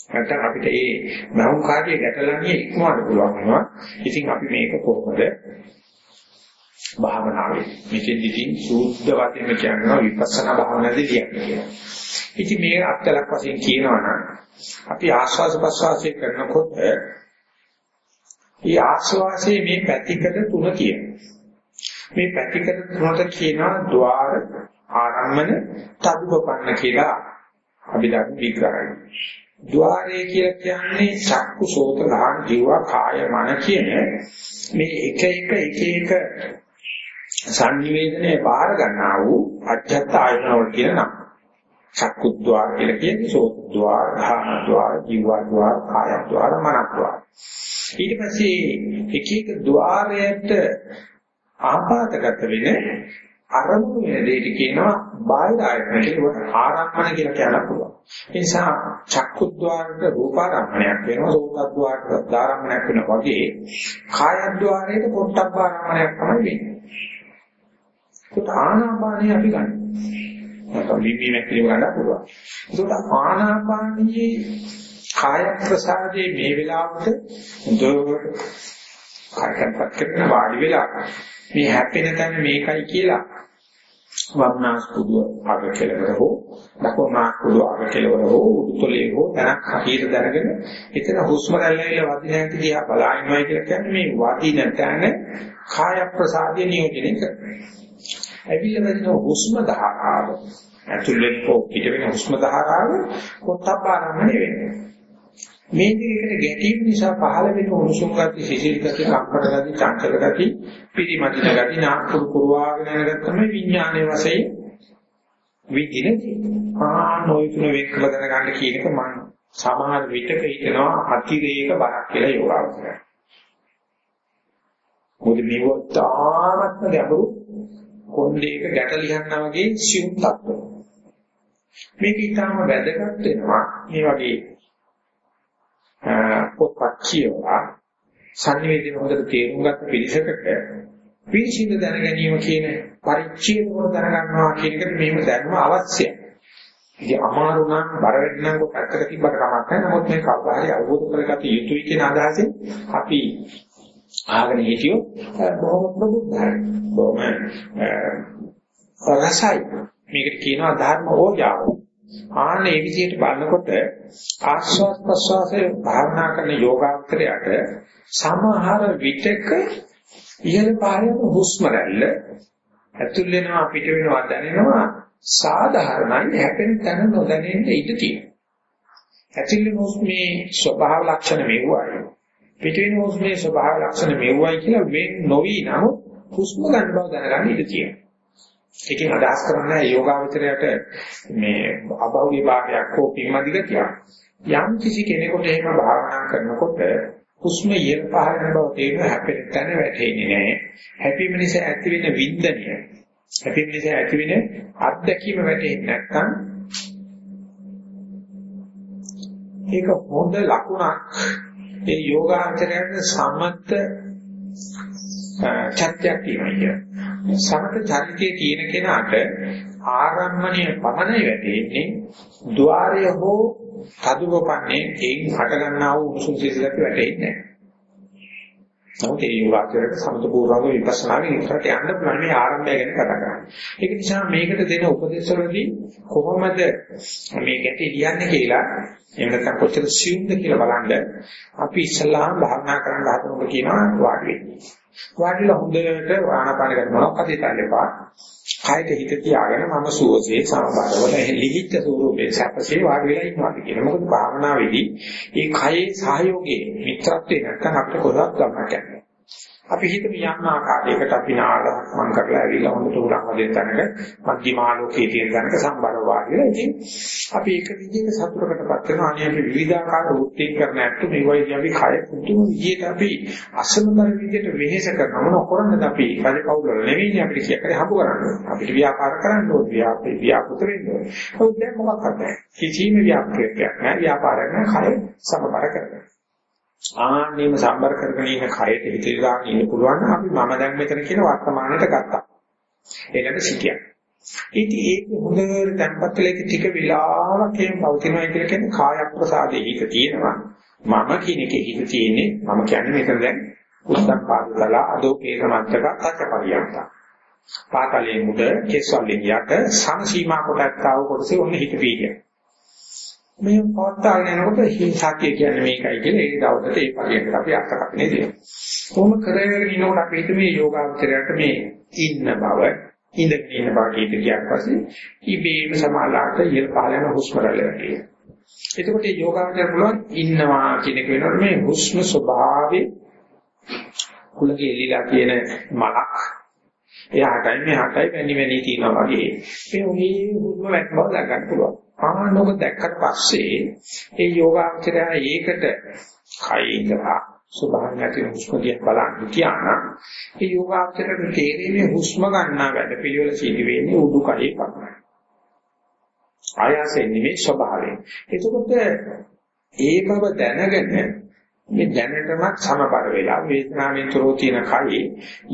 නැත්නම් අපිට මේ බහුම් කාර්යය ගැටලන්නේ ඉක්මවන්න පුළුවන් වෙනවා. ඉතින් අපි මේක කොහොමද භාවනාවේ මෙතෙන්දී සූද්ධ වශයෙන් කියනවා විපස්සනා භාවනාවේදී කියන්නේ කියලා. ඉතින් මේ අත්ලක් වශයෙන් කියනවා නම් අපි ආස්වාද ප්‍රසවාසය කරනකොට මේ ආස්වාසේ මේ පැතිකඩ තුන කියනවා. මේ පැතිකඩ තුනට කියනවා ద్వාර ආරම්මන තදුපපන්න කියලා අපි දැන් විග්‍රහයි. ద్వාරය කියලා කියන්නේ චක්කු සෝත ගාන ජීවා කාය මන කියන මේ එක එක එක එක සංනිවේදනයේ බාර ගන්නා වූ අජත්ත ආයතන වල කියන නම. චක්කුද්්වාර කියලා කියන්නේ සෝත්ද්වාර, ධානද්වාර, ජීවද්වාර, කායද්වාර, මනද්වාර. ඊට පස්සේ එක එක ద్వාරයට ආපාතගත වෙන අරමුණු වෙන දෙයට කියනවා බාහිර ආයතන කියලා ආරම්භන කියලා කියන්න පුළුවන්. ඒ නිසා චක්කුද්්වාරට රූපාරම්භණයක් වෙනවා, සෝතද්්වාරට ධාරම්භණයක් වෙනවා වගේ කායද්්වාරයට පොට්ටබ්බාරම්භණයක් තමයි වෙන්නේ. ඒක ආනාපානිය අපි ගන්න. නැත්නම් විවිධ පිළිව ගන්න පුළුවන්. ඒක ආනාපානියේ කාය ප්‍රසාදයේ මේ වෙලාවට හොඳට කායකපත් කරන වාඩි වෙලා මේ හැපෙන තැන මේකයි කියලා වර්ණාස් කුඩුව අග කෙලවර හෝ දකුණා කුඩුව අග කෙලවර හෝ උඩුතලයේ හෝ තනක් හරියට දැනගෙන එතන හුස්ම රැල්ලේ වදින හැටි දිහා බලනවා කියලා කියන්නේ මේ වදින තැන කාය ප්‍රසාදයේ නියෝජනය කරනවා. ඇවිල්ලා වැදින හුස්ම ධාරාව ඇතුළේ පො පිට වෙන හුස්ම ධාරාව කොටබ්බාරම්මනේ වෙන්නේ. මේ දෙකට ගැටීම නිසා පහළ වෙන උණුසුම් ගති, සිසිල් ගති, කම්පන ගති, චංචල ගති, පිරිමදින ගති, නාකුරු කුරවාගෙන යන ගති තමයි විඥානයේ වශයෙන් විදිනදී. ආ නොයතුන වෙක්කල දැනගන්න කියන එක මම සමහර විටක හිතනවා අතිරේක බරක් කියලා යෝගාවචරය. මොකද මේව තාමත්ම ගැඹුරු කොණ්ඩේක ගැට ලියන්නා වගේ සිවුම් තත්ත්ව. මේක ඊටාම වැදගත් වෙනවා මේ වගේ පොත්පත් කියවලා සංවේදන හොඳට තේරුම් ගන්න පිළිසකට පිළිසිඳ දැන ගැනීම කියන පරිච්ඡේද වල දැනගන්නවා කියන එකට මෙහෙම දැනුම අවශ්‍යයි. ඉතින් අමාරු නම් බර වෙන්න නම් පැත්තක තිබ්බට කමක් නැහැ. නමුත් මේ කවදා හරි අවබෝධ කරගත යුතුයි කියන අදහසෙන් අපි ආගෙන හිටියොත් බොහොම ප්‍රබුද්ධයි. බොහොම රසයි. මේකට කියනවා ධර්ම ඕජාව. ආන ඒ විදිහට බලනකොට ආස්වාද ප්‍රසවාසයේ භාවනා කරන යෝගාවචරයට සමහර විටක ඉහළ පහළ හුස්ම රැල්ල ඇතුල් වෙනවා පිට වෙනවා දැනෙනවා සාධාරණයි හැපෙන තැන නොදැනෙන්න ඉඩ තියෙනවා. ඇතුල් වෙන හුස්මේ ස්වභාව ලක්ෂණ මෙව්වයි. පිට වෙන හුස්මේ ස්වභාව ලක්ෂණ මෙව්වයි කියලා වෙන් නොවි නම් හුස්ම ගන්න බව දැනගන්න ඉඩ තියෙනවා. ඒකෙන් අදහස් කරන්නේ යෝගාවචරයට මේ අභෞවිය භාවයක් හෝ පින්මදි ගතියක්. යම් කිසි කෙනෙකුට එහෙම භාවනා කරනකොට හුස්ම ඉහළ පහළ යන බව තේරෙන හැපෙන තැන වැටෙන්නේ නැහැ. හැපීම නිසා ඇති වෙන වින්දනය, හැපීම නිසා ඇති වෙන අත්දැකීම වැටෙන්නේ නැත්නම් ඒක හොඳ ලකුණක්. ඒ යෝගාචරයට සමත චත්‍යක් තියෙනවා. සමත චරිතයේ තියෙන කෙනාට ආරම්මණය පමණයි වැටෙන්නේ. ద్వාරය හෝ තදුවපන්නේ එයින් හට ගන්නා වූ උසුම් සිසිලක වැටෙන්නේ නැහැ. නමුත් ඒ යෝගාචරයට සමතපූර්වක විපස්සනාගේ ඉස්සරහට යන්න පුළුවන් මේ ආරම්භය ගැන කතා කරන්නේ. ඒක නිසා මේකට දෙන උපදේශවලදී කොහොමද මේ ගැටේ ලියන්නේ කියලා එහෙම නැත්නම් කොච්චර සියුම්ද කියලා බලන්න අපි ඉස්සල්ලාම භාවනා කරන්න හදනකොට කියනවා වාඩි වෙන්න. වාඩිලා හොඳට ආනාපාන කරන මොනවද හිතන්නේපා. කායික හිත තියාගෙන මම සුවසේ සමබරව ලිහිච්ඡ ස්වරූපේ සැපසේ වාඩි වෙලා ඉන්නවා කියන. මොකද භාවනාවේදී මේ කයේ සහයෝගයේ මිත්‍රත්වේ නැත්නම් අපිට කොහොමද ගමනක් යන්නේ. අපි හිතමු යම් ආකාරයකට අපි නාලක් මං කරලා ඇවිල්ලා හොඳට උලන් වදින තැනක මධ්‍යම ආලෝකයේ තියෙන තැනක සම්බරව වාඩිලා ඉතින් අපි එක විදිහක සතුටකටපත් වෙනවා. අනේ අපි විවිධාකාර වෘත්ති කරන ඇත්ත මේ වගේ අපි කය පුදුම විදිහට අපි අසමතර විදිහට වෙහෙස කරනවා. මොන කරන්නද අපි? රජ කවුල නෙවෙයි අපිට කියකරේ හම්බ කරන්නේ අපිට ව්‍යාපාර කරන්න ඕනේ. ව්‍යාපේ ව්‍යාපෘත වෙන්න ඕනේ. ඔව් දැන් මොකක්ද කිසිම ව්‍යාපෘතයක් නැහැ. ව්‍යාපාරයක් නැහැ. කය සමබර කරගන්න. ආන්නේම සම්බර කරගෙන ඉන්න කයට හිතේලා ඉන්න පුළුවන් නම් අපි මම දැන් මෙතන කියන වර්තමානයට ගත්තා. ඒකට සිටියා. ඉතින් ඒක හොඳට tempත් වෙලා ටික වෙලාවක් එහෙම පවතිනවා කියලා කියන්නේ කාය ප්‍රසාදේ හිත තියෙනවා. මම කියන එකේ හිත තියෙන්නේ මම කියන්නේ මෙතන දැන් උස්සක් පාදකලා අදෝ පේනමත්තක අච්චපරියන්ත. පාතලේ මුද කෙස්වලින් යට සමසීමා කොටත්තාව කොටසේ ඔන්න හිත පිටිය. මේ පවත්තාගෙන යනකොට හිසාකිය කියන්නේ මේකයි කියලා ඒ දවසට ඒ පරියන්කට අපි අත්කරන්නේ දෙනවා. කොහොම කරගෙන ඉනකොට අපි හිතමේ යෝගාවචරයට මේ ඉන්න බව ඉඳගෙන ඉන්න බව කීිත කියක් පස්සේ ඉබේම සමාලාට ඉහළ පහළ යන හුස්ම රැල්ල වැටේ. එතකොට මේ යෝගාවචර පුළුවන් ඉන්නවා කියන එක වෙනකොට මේ හුස්ම ස්වභාවයේ කුලගේ එලිලා කියන මලක් එයාටයි මෙහාටයි වැනි වැනි තියෙනවා වගේ මේ ඔහි හුස්ම වැටෙන බව දක්වන්න පුළුවන්. ආනෝක දැක්කට පස්සේ ඒ යෝගාචරය ඒකට කයි ඉඳලා සුභාන් නැති හුස්ම දිහා බලන්න කියනවා. ඒ යෝගාචරයට තේරෙන්නේ හුස්ම ගන්නා වැඩ පිළිවෙල සිදු වෙන්නේ උඩුකයේ පමණයි. ආයාසයෙන් නෙමෙයි ස්වභාවයෙන්. එතකොට ඒ බව දැනගෙන මේ දැනටමත් සමබර වෙලා වේදනාවෙන් තොරව තියෙන කයි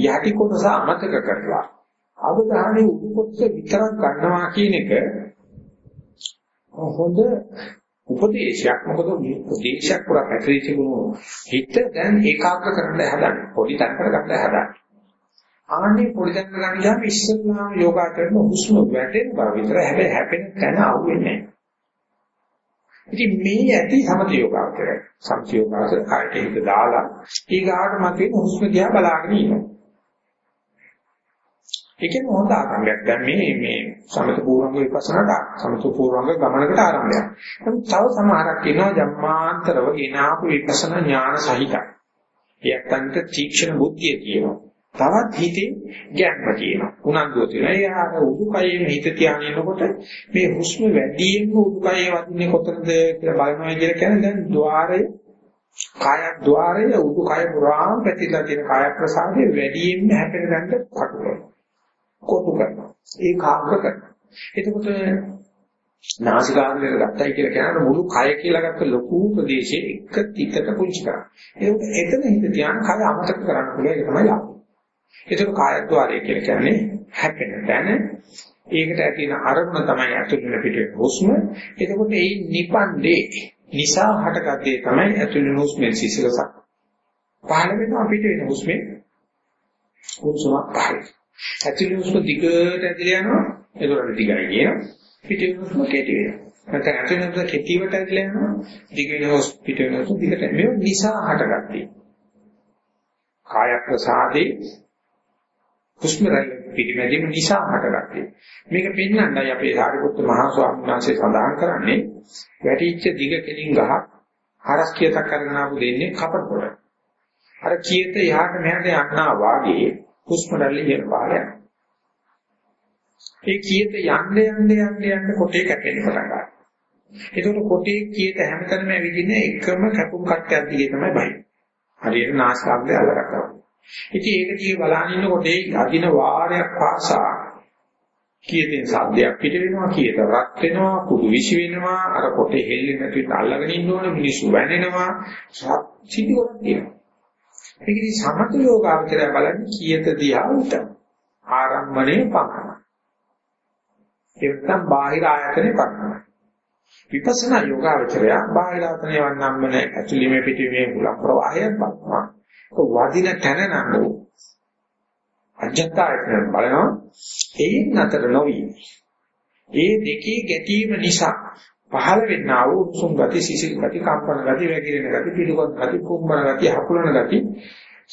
යටි කොටස අමතක කරලා අවධානය උඩු කොටස විතරක් ගන්නවා කියන එක හොඳ උපදේශයක්. මොකද උපදේශයක් පුරා පැතිරී තිබුණු හිත දැන් ඒකාග්‍ර කරන්න හදන්නේ. පොඩි තැනකට ගන්න හදන්නේ. ආන්නේ පොඩි තැනකට ගන්න ගියාම ඉස්සෙල්ලාම යෝගා කරන හුස්ම වැටෙන බව විතර හැබැයි හැපෙන තැන අහුවෙන්නේ නැහැ. ඉතින් මේ ඇති සමත යෝගාවචරය සමත යෝගාවචර කායට හිත දාලා ඊගාට මතේ හුස්ම දිහා බලාගෙන ඉන්නවා ඒකෙන් හොඳ ආරම්භයක්. දැන් මේ මේ සමත පූර්වංග විපස්සනාට සමත පූර්වංග ගමනකට ආරම්භයක්. තව සමහරක් ඉන්නවා ජම්මාන්තරව ගෙනාපු විපස්සනා ඥාන සහිතයි. එයන්ට තීක්ෂණ බුද්ධිය කියනවා. තවත් හිතේ ගැම්ම තියෙනවා. උනන්දුව තියෙනවා. ඒ ආර උඩුකයෙම හිත තියාගෙනකොට මේ හුස්ම වැඩියෙන්ම උඩුකයේ වදින්නේ කොතනද කියලා බලනවා කියලා කියන්නේ දැන් ద్వාරය කාය ద్వාරය උඩුකය පුරාම පැතිලා තියෙන කාය ප්‍රසාරයේ වැඩියෙන්ම හැපෙන ගන්න කටු කරනවා. කොටු කරනවා. ඒ කාර්ක කරනවා. එතකොට නාසිකාග්‍රය ගත්තයි කියලා කියනකොට මුළු කය කියලා ගත්ත ලොකු ප්‍රදේශයේ එක තිතට පුංචි කරා. ඒක එතන හිත තියාන කය අමතක කරන්න පුළුවන් ඒක තමයි ලාභ. ඒක කායද්්වාරය කියලා කියන්නේ හැපෙන තැන. ඒකට ඇතින අරමුණ තමයි ඇතුළේ පිටේ හුස්ම. එතකොට මේ නිපන්දේ නිසා හටගත්තේ තමයි ඇතුළේ හුස්මෙන් සිසිලසක්. පහළ වෙනවා පිට වෙන හුස්මේ හුස්මක් පහළ. ඇතුළේ හුස්ම දිගට ඇදලා යනවා. ඒකට දිගයි කියනවා. පිටේ හුස්ම කෙටි වෙනවා. නැත්නම් ඇතුළේ හුස්ම කෙටිවට ඇදලා යනවා. දිග වෙන හුස්ම පිට වෙන හුස්ම දිගට මේ නිසා හටගත්තේ. කාය ප්‍රසාදේ හුස්ම රැල්ල පිටිමැදීම නිසා හටගත්තේ මේක පෙන්වන්නයි අපේ සාරිපුත්‍ර මහා ස්වාමීන් වහන්සේ සඳහන් කරන්නේ වැටිච්ච දිග කෙලින් ගහ හරස් කියතක් කරගෙන ආපු දෙන්නේ කපට කොට අර කීත යහට මෙහාට යන්නා වාගේ හුස්ම රැල්ල ඉහළ පහළ යනවා. ඒ කීයට යන්න යන්න යන්න යන්න කොටේ කැපෙන්න පටන් ගන්නවා. ඒකට කොටේ කීයට හැමතැනම ඇවිදින එකම කැපුම් කට්ටයක් දිගේ තමයි බයි. හරියට නාස්කාග්‍රය අල්ලගන්නවා. ඉතින් ඒක දිගේ බලන ඉන්නකොට ඒ අදින වාරයක් පාසා කීයෙන් සාධ්‍යයක් පිට වෙනවා කීයට රත් වෙනවා කුඩු විශ් වෙනවා අර කොටේ හෙල්ලෙන්නේ නැතිව අල්ලගෙන ඉන්න ඕනේ මිනිස්සු වැනෙනවා සිද්ධ කරක් තියෙනවා මේක ඉතින් සමත යෝගාවචරය බලන්නේ කීයත දිහා උට. ආරම්භණේ පකන. ඒ නැත්නම් බාහිර ආයතනේ පකන. විපස්සනා යෝගාවචරය බාහිර ආයතනේ වන්නම්මන ඇතුළේ පිටීමේ මුල ප්‍රවාහයක් බලනවා. වදින තැන නම් අජත්තායතන බලනවා. ඒන් අතර නොවි. ඒ දෙකේ ගැටීම නිසා පහළ වෙන්නා වූ උසුම් ගති, සිසිල් ගති, කම්පන ගති, වැగిරෙන ගති, පිළිකොත් ගති, කුම්බන ගති, හකුලන ගති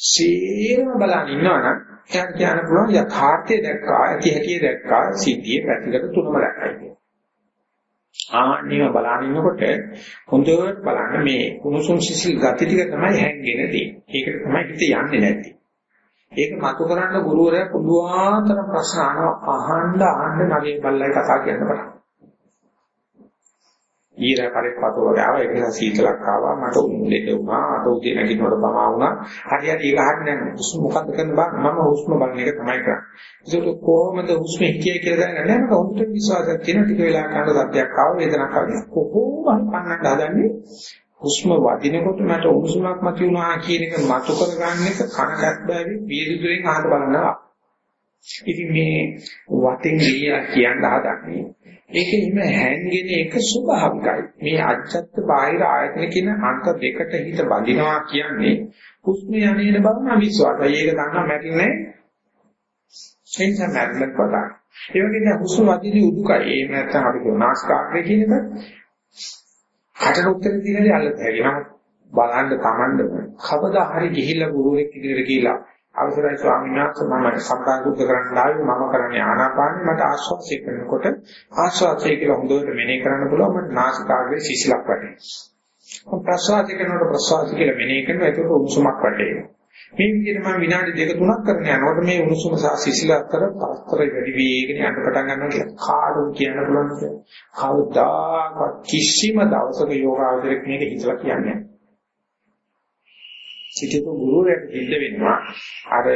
සීරම බලන් ඉන්නවනම් එයාට කියන්න පුළුවන් යථාර්ථය දැක්කා, ඇති හැටි දැක්කා, සිද්ධියේ පැතිකඩ තුනම දැක්කයි කියන්නේ. ආන්නේම බලන් ඉන්නකොට හොඳට බලන්න මේ කුණුසුම් සිසිල් ගති ටික තමයි හැංගෙන තියෙන්නේ. ඒකට තමයි හිත යන්නේ නැති. ඒක මතු කරන්න ගුරුවරයා පුළුවන් තරම් ප්‍රශ්න අහනවා අහන්න අහන්න මගේ බල්ලයි කතා කියන්න බලන්න. ඊර කරේ පතෝ වගේ ආවා ඒක නිසා සීතලක් ආවා මට උන්ලෙඩ වුණා අත උදේ නැගිටිනකොට බමා වුණා. හරියට ඒක අහන්නේ නැහැ. හුස්ම මොකද්ද කරන්න බෑ? මම හුස්ම බලන එක තමයි කරන්නේ. ඒක කොහොමද හුස්ම හිතිය කියලා දැනගන්නේ මට හොඳට විශ්වාසයක් තියෙන ටික වෙලා කරන සත්‍යයක් ආව වේදනාවක් ආව. කොහොම පන්නන්න හදන්නේ හුස්ම වදිනකොට මට උණුසුමක් මතුවුණා කියන එක මතු කරගන්න එක කනකට බැරි විදුලියෙන් අහක බලනවා. ඉතින් මේ වතෙන් ගියා කියන හදන්නේ ඒකෙ හිම හැංගෙන එක ස්වභාවිකයි. මේ අජත්ත බාහිර ආයතන කියන අන්ත දෙකට හිත බඳිනවා කියන්නේ හුස්ම යන්නේන බව නම් විශ්වාසයි. ඒක දන්නා මැරින්නේ ඒ නිසා මැරිලක් පදා. ඒ වගේ දැන් හුස්ම වදිනේ උඩුකය. එහෙම නැත්නම් අපි කියන නාස්කාග්‍රය කියන එක කටට උත්තර දීලා අල්ලත හැකියි. බලන්න තමන්ද කවදා හරි ගිහිල්ලා ගුරුවෙක් ඉදිරියට ගිහිල්ලා අවසරයි ස්වාමීන් වහන්සේ මම සම්බන්ධුත් කරන්න ආවේ මම කරන්නේ ආනාපානෙ මට ආශ්වාසය කරනකොට ආශ්වාසය කියලා හොඳට මෙනෙහි කරන්න පුළුවන් මට නාසිකාග්‍රේ සිසිලක් වැටෙනවා. ප්‍රශ්වාසය කරනකොට ප්‍රශ්වාසය කියලා මෙනෙහි කරනවා ඒක උණුසුමක් වැටෙනවා. මේ විදිහට මම විනාඩි දෙක තුනක් කරන යනකොට මේ උණුසුම සහ සිසිල අතර පරස්පර වැඩි වේගෙන යන්න පටන් ගන්නවා කියලා කාටද කියන්න පුළුවන් කියන්නේ. කවදාකවත් කිසිම දවසක යෝගාවචරයක් මේක හිතලා කියන්නේ නැහැ. සිටිතු ගුරුවරයෙක් දෙන්න වෙනවා. අර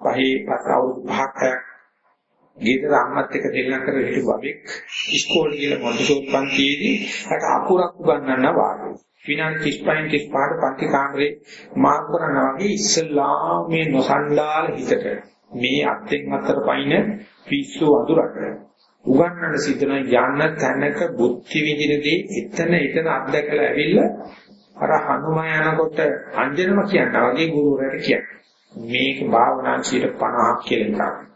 පහේ පස් අවුරුදු පහක් ගෙදර අම්මත් එක්ක දෙල්ලම් කරලා හිටපු බබෙක් ඉස්කෝලේ ගිහලා මොන්ටිසෝරි පන්තියේදී අට අකුරක් උගන්වන්න වාගේ. විනාඩි 35 35 පන්ති කාමරේ මාක් කරනවා වගේ ඉස්සල්ලා මේ නොසන්ඩාල හිතට මේ අත්ෙන් අතර පයින් පිස්සු අඳුරට උගන්වන්න සිද්ධන යන්න තැනක බුද්ධි විදිනදී එතන එතන අත්දැකලා ඇවිල්ලා අර හනුම යනකොට අංජනම කියනවා වගේ ගුරුවරයාට කියන්නේ. මේක භාවනා 50ක් කියලා එකක්.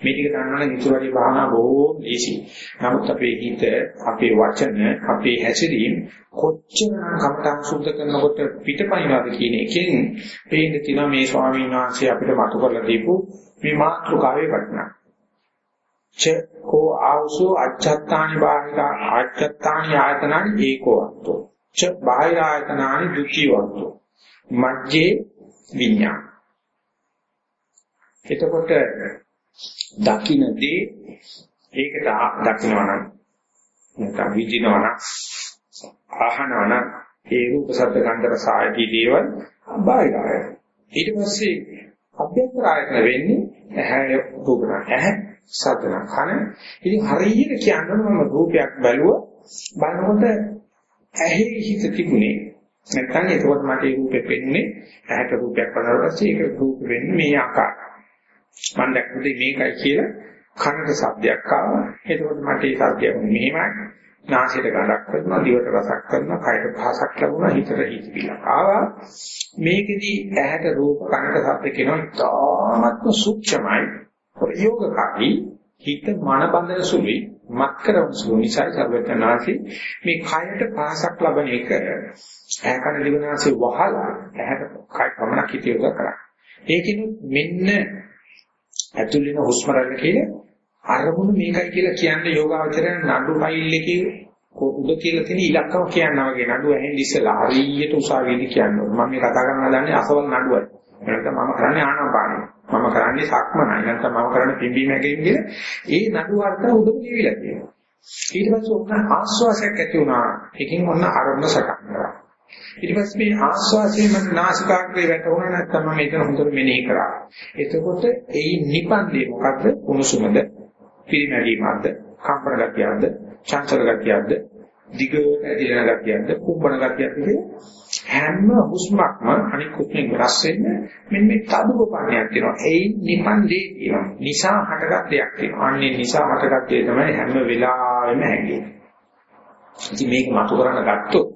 මේ ටික දන්නවනේ නිතරම භාවනා බොහෝ ලේසි. නමුත් අපේ හිත, අපේ වචන, අපේ හැසිරීම කොච්චරනම් කමටහන් සුද්ධ කරනකොට පිටපයින්වාද කියන එකෙන් පේන්න තියෙනවා මේ ස්වාමීන් වහන්සේ අපිට මතු කරලා දීපු මේ මාතෘකාවේ වටිනා. ච කෝ ආවසෝ අච්ඡත්තානි බාහිර අච්ඡත්තානි ආයතනං ඒකෝ අත්තෝ ච බාහිර ආයතනානි ဒ ුතියවන්තෝ මජ්ජේ විඤ්ඤාණ. එතකොට දකින්නේ ඒකට දකින්නවා නම් නැත්නම් විඳිනවා නම් අහනවා නම් ඒ රූප ශබ්ද ගන්ධ රස ආදී දේවල් බාහිරය. ඊට පස්සේ අභ්‍යන්තර ආයතන වෙන්නේ ඇහැ රූපන ඇහැ සතන කන. ඉතින් හරියට කියන්න මම රූපයක් බැලුව බලනකොට ඇහි හිත තිබුණේ. නැත්නම් ඒකවත් මට ඒ රූපෙ පෙන්නේ ඇහැට රූපයක් බලනවා පස්සේ ඒක රූප වෙන්නේ මේ ආකාරය. මම දැක්කේ මේකයි කියලා කනට සද්දයක් ආවා. එතකොට මට ඒ සද්දය මෙහෙමයි. නාසයට ගඳක් කරනවා දිවට රසක් කරනවා කයට පහසක් ලැබුණා හිතට හිතවිලා ආවා. මේකෙදි ඇහැට රූප කනට ශබ්ද කියනවා තාමත්ම සූක්ෂමයි. ප්‍රයෝගකාරී. හිත මන බඳන සුළුයි. මත් කරන සුළු නිසා සර්වඥාසි මේ කයට පහසක් ලබන එක ඇහැකන දිවනාසි වහලා ඇහැට කය පමණක් හිතියොද කරා. ඒකිනුත් මෙන්න ඇතුළේන හුස්ම රැල්ල කියන අරමුණු මේකයි කියලා කියන්නේ යෝගාවචරයන් නඩු ෆයිල් එකේ උඩ කියලා තියෙන ඉලක්කම කියනවා වගේ නඩුව ඇහෙන්න ඉස්සලා හරියට උසාවියේදී කියනවා. මම මේ කතා කරන්න හදන්නේ අසවල් නඩුවයි. නැත්නම් මම කරන්නේ ආනාපානයි. මම කරන්නේ සක්මනයි නැත්නම් මම කරන්නේ පිම්බීම හැකීම කියලා. ඒ නඩුව අර්ථ උඩම කියවිලා තියෙනවා. ඊට පස්සේ ඔන්න ආස්වාසයක් ඇති වුණා. එකකින් ඔන්න අරමුණ සටහන් කරා. ඊට පස්සේ මේ ආස්වාසයේ මත නාසිකාග්‍රේ වැටුණා නැත්නම් මම ඒක හොඳට මෙනෙහි කරා. එතකොට ඒ නිපන්දේ මොකද්ද? කුණුසුමද පිරිමැදීමක්ද කම්පන ගතියක්ද? චංචල ගතියක්ද? දිගට ඇදිරෙන ගතියක්ද කුම්පන ගතියක්ද හැම හුස්මක්ම අනික් හුස්මෙන් වෙනස් වෙන්නේ මෙන්න මේ තදුපපණයක් තියෙනවා. ඒ නිපන්දේ තියෙනවා. නිසා හටගත් දෙයක් තියෙනවා. අන්නේ නිසා හටගත් දේ තමයි හැම වෙලාවෙම හැංගෙන්නේ. ඉතින් මේක මතු කරන්න ගත්තොත්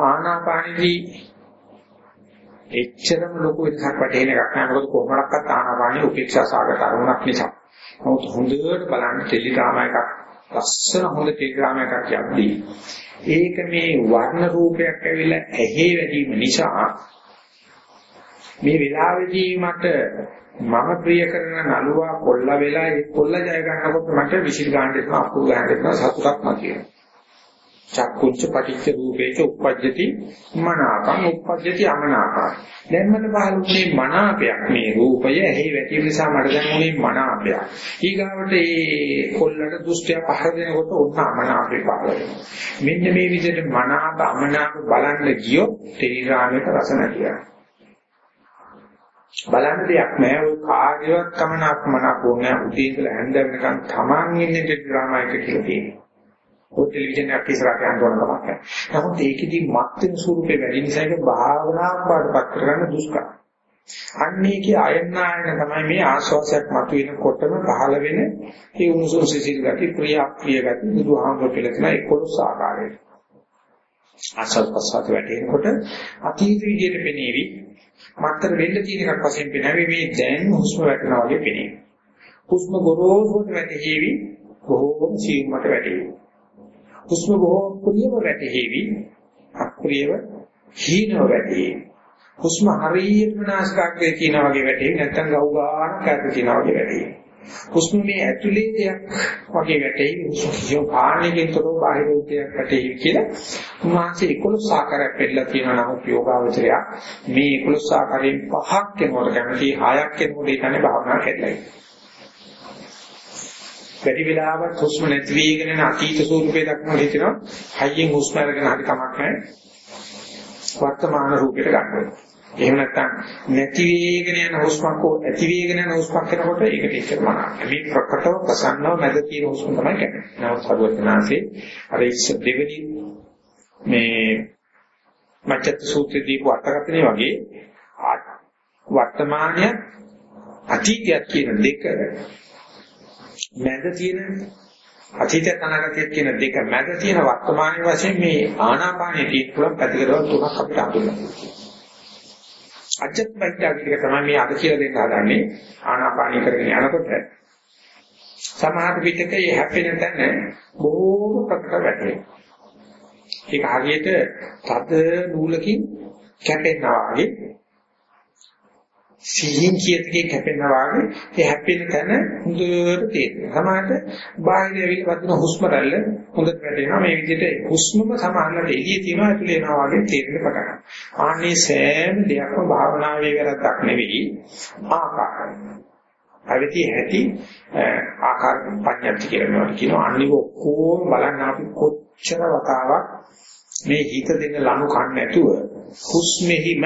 ආනාපානදී එච්චරම ලොකු එකක් වටේන එකක් නෑ. මොකද කොහොමඩක්වත් ආනාපානිය උපේක්ෂා සාගත අරමුණක් නිසා. නමුත් හොඳට බලන්න ටෙලිග්‍රාම එකක් ලස්සන හොඳ ටෙලිග්‍රාම එකක් යද්දී ඒක මේ වර්ණ රූපයක් ඇවිල්ලා ඇහි වැඩිම නිසා මේ වෙලාවේදී මට මම ප්‍රිය කරන නළුවා කොල්ල වෙලා ඒ කොල්ල ජය ගන්නකොට මට විසිල් ගන්න දෙනවා අකුරු ගන්න දෙනවා සතුටක් මතුවෙනවා චක්කුච්ච පටිච්ච රූපේච උප්පජ්ජති මනාපං උප්පජ්ජති අමනාපං දැන් මට පහළුනේ මනාපයක් මේ රූපය ඇහි වැටීම නිසා මට දැන් උනේ මනාපයක්. ඊගාවට ඒ කොල්ලට දුෂ්ටය පහර දෙනකොට උන්න අමනාපේ පහළ වෙනවා. මෙන්න මේ විදිහට මනාප අමනාප බලන්න ගියොත් ටෙලිග්‍රාමයක රස නැතිවෙනවා බලන්න දෙයක් නෑ ඔය කාගේවත් කමනාක් මනාප ඕනේ උදේ ඉඳලා හැන්ද වෙනකන් තමන් ඉන්නේ ටෙලිග්‍රාම එක කියලා තියෙනවා. ඔය ටෙලිවිෂන් එකක් ඉස්සරහට යන්න ඕන කමක් නැහැ. නමුත් ඒකෙදි මත් වෙන ස්වරූපේ වැඩි නිසා ඒක භාවනාවක් බාටපත් කරගන්න දුෂ්කරයි. අන්නේකේ අයන්නායන තමයි මේ ආස්වාසයක් මතුවෙනකොටම පහළ වෙන ඒ උණුසුම් සිසිල් ගති ප්‍රිය අප්‍රිය ගති බුදුහාමුදුර පිළිතුරයි 11 ආකාරයට. ආස්වාද ප්‍රසාර වැටෙනකොට අතීත විදියට පෙනේවි. මත්තර වෙන්න තියෙන එකක් වශයෙන් පෙනෙවි මේ දැන් හුස්ම වැටෙනවා වගේ පෙනේ. හුස්ම ගොරෝසුට වැටෙහිවි බොහෝම සීමට වැටෙවි. හුස්ම බොහෝ ප්‍රියව වැටෙහිවි. අප්‍රියව හීනව වැටෙහි. හුස්ම හරියටම නාසිකාග්‍රේ තියනා වගේ වැටෙහි නැත්නම් ගහු ගන්නක් ඇත තියනා වගේ වැටෙහි. හුස්ම මේ ඇතුලේ දෙයක් වගේ වැටෙහි හුස්ම කාණේකින් තොරව බාහිර දෙයක් වැටෙහි කියලා උන්වහන්සේ 11 ආකාරයක් පෙන්නලා තියෙනවා නමුත් යෝගාවචරය මේ 11 ආකාරයෙන් පහක් වෙනකොට කැමති 6ක් වෙනකොට ඒකනේ භාවනා කරලා වැඩි වෙලාවක් හුස්ම නැති වීගෙන යන අතීත ස්වරූපේ දක්වන හිතෙනවා හයියෙන් හුස්ම අරගෙන හරි කමක් නැහැ වර්තමාන රූපයට ගන්නවා එහෙම නැත්නම් නැති වේගෙන යන හුස්මක් හෝ ඇති වේගෙන යන හුස්මක් කරනකොට ඒකට එච්චරම නැහැ. මේ ප්‍රකටව ප්‍රසන්නව මැද තියෙන හුස්ම තමයි කියන්නේ. නමුත් සරුවචනාංශේ අර ඉස්ස දෙවෙනි මේ මච්චත් සූත්‍රයේදී වර්තකතනේ වගේ වර්තමානය අතීතය කියන දෙක මැද තියෙන අතීත අනාගතය කියන දෙක මැද තියෙන වර්තමානයේ වශයෙන් මේ ආනාපානයේ තියෙන පුළුවන් පැතිකඩවල් තුනක් අපිට හඳුන්වනවා. අජත් පරිත්‍යාග ටික තමයි මේ අද කියලා දෙන්න හදන්නේ ආනාපානී කරගෙන යනකොට සමහර විටකේ හැපෙන තැන බොහෝම ප්‍රකට වැටේ. ඒක හරියට තද නූලකින් කැපෙනවා වගේ සිහින් කියතකේ කැපෙනවා වගේ ඒ හැපෙන තැන හොඳට තේරෙනවා. සමහරට බාහිර ඇවිල්ලා වදින හුස්ම රැල්ල හොඳට වැටෙනවා. මේ විදිහට හුස්මම සමහරකට එළියේ තියෙනවා ඇතුලේ එනවා වගේ තේරෙන්න පටන් ගන්නවා. ආන්නේ සෑම දෙයක්ම භාවනාවේ වැරද්දක් නෙවෙයි ආකාරය. පැවිදි ඇති ආකාර පඤ්ඤාති කියලා කියනවා. අනික ඔක්කොම බලන්න අපි කොච්චර වතාවක් මේ හිත දෙන ලනු කන්න නැතුව හුස්මෙහිම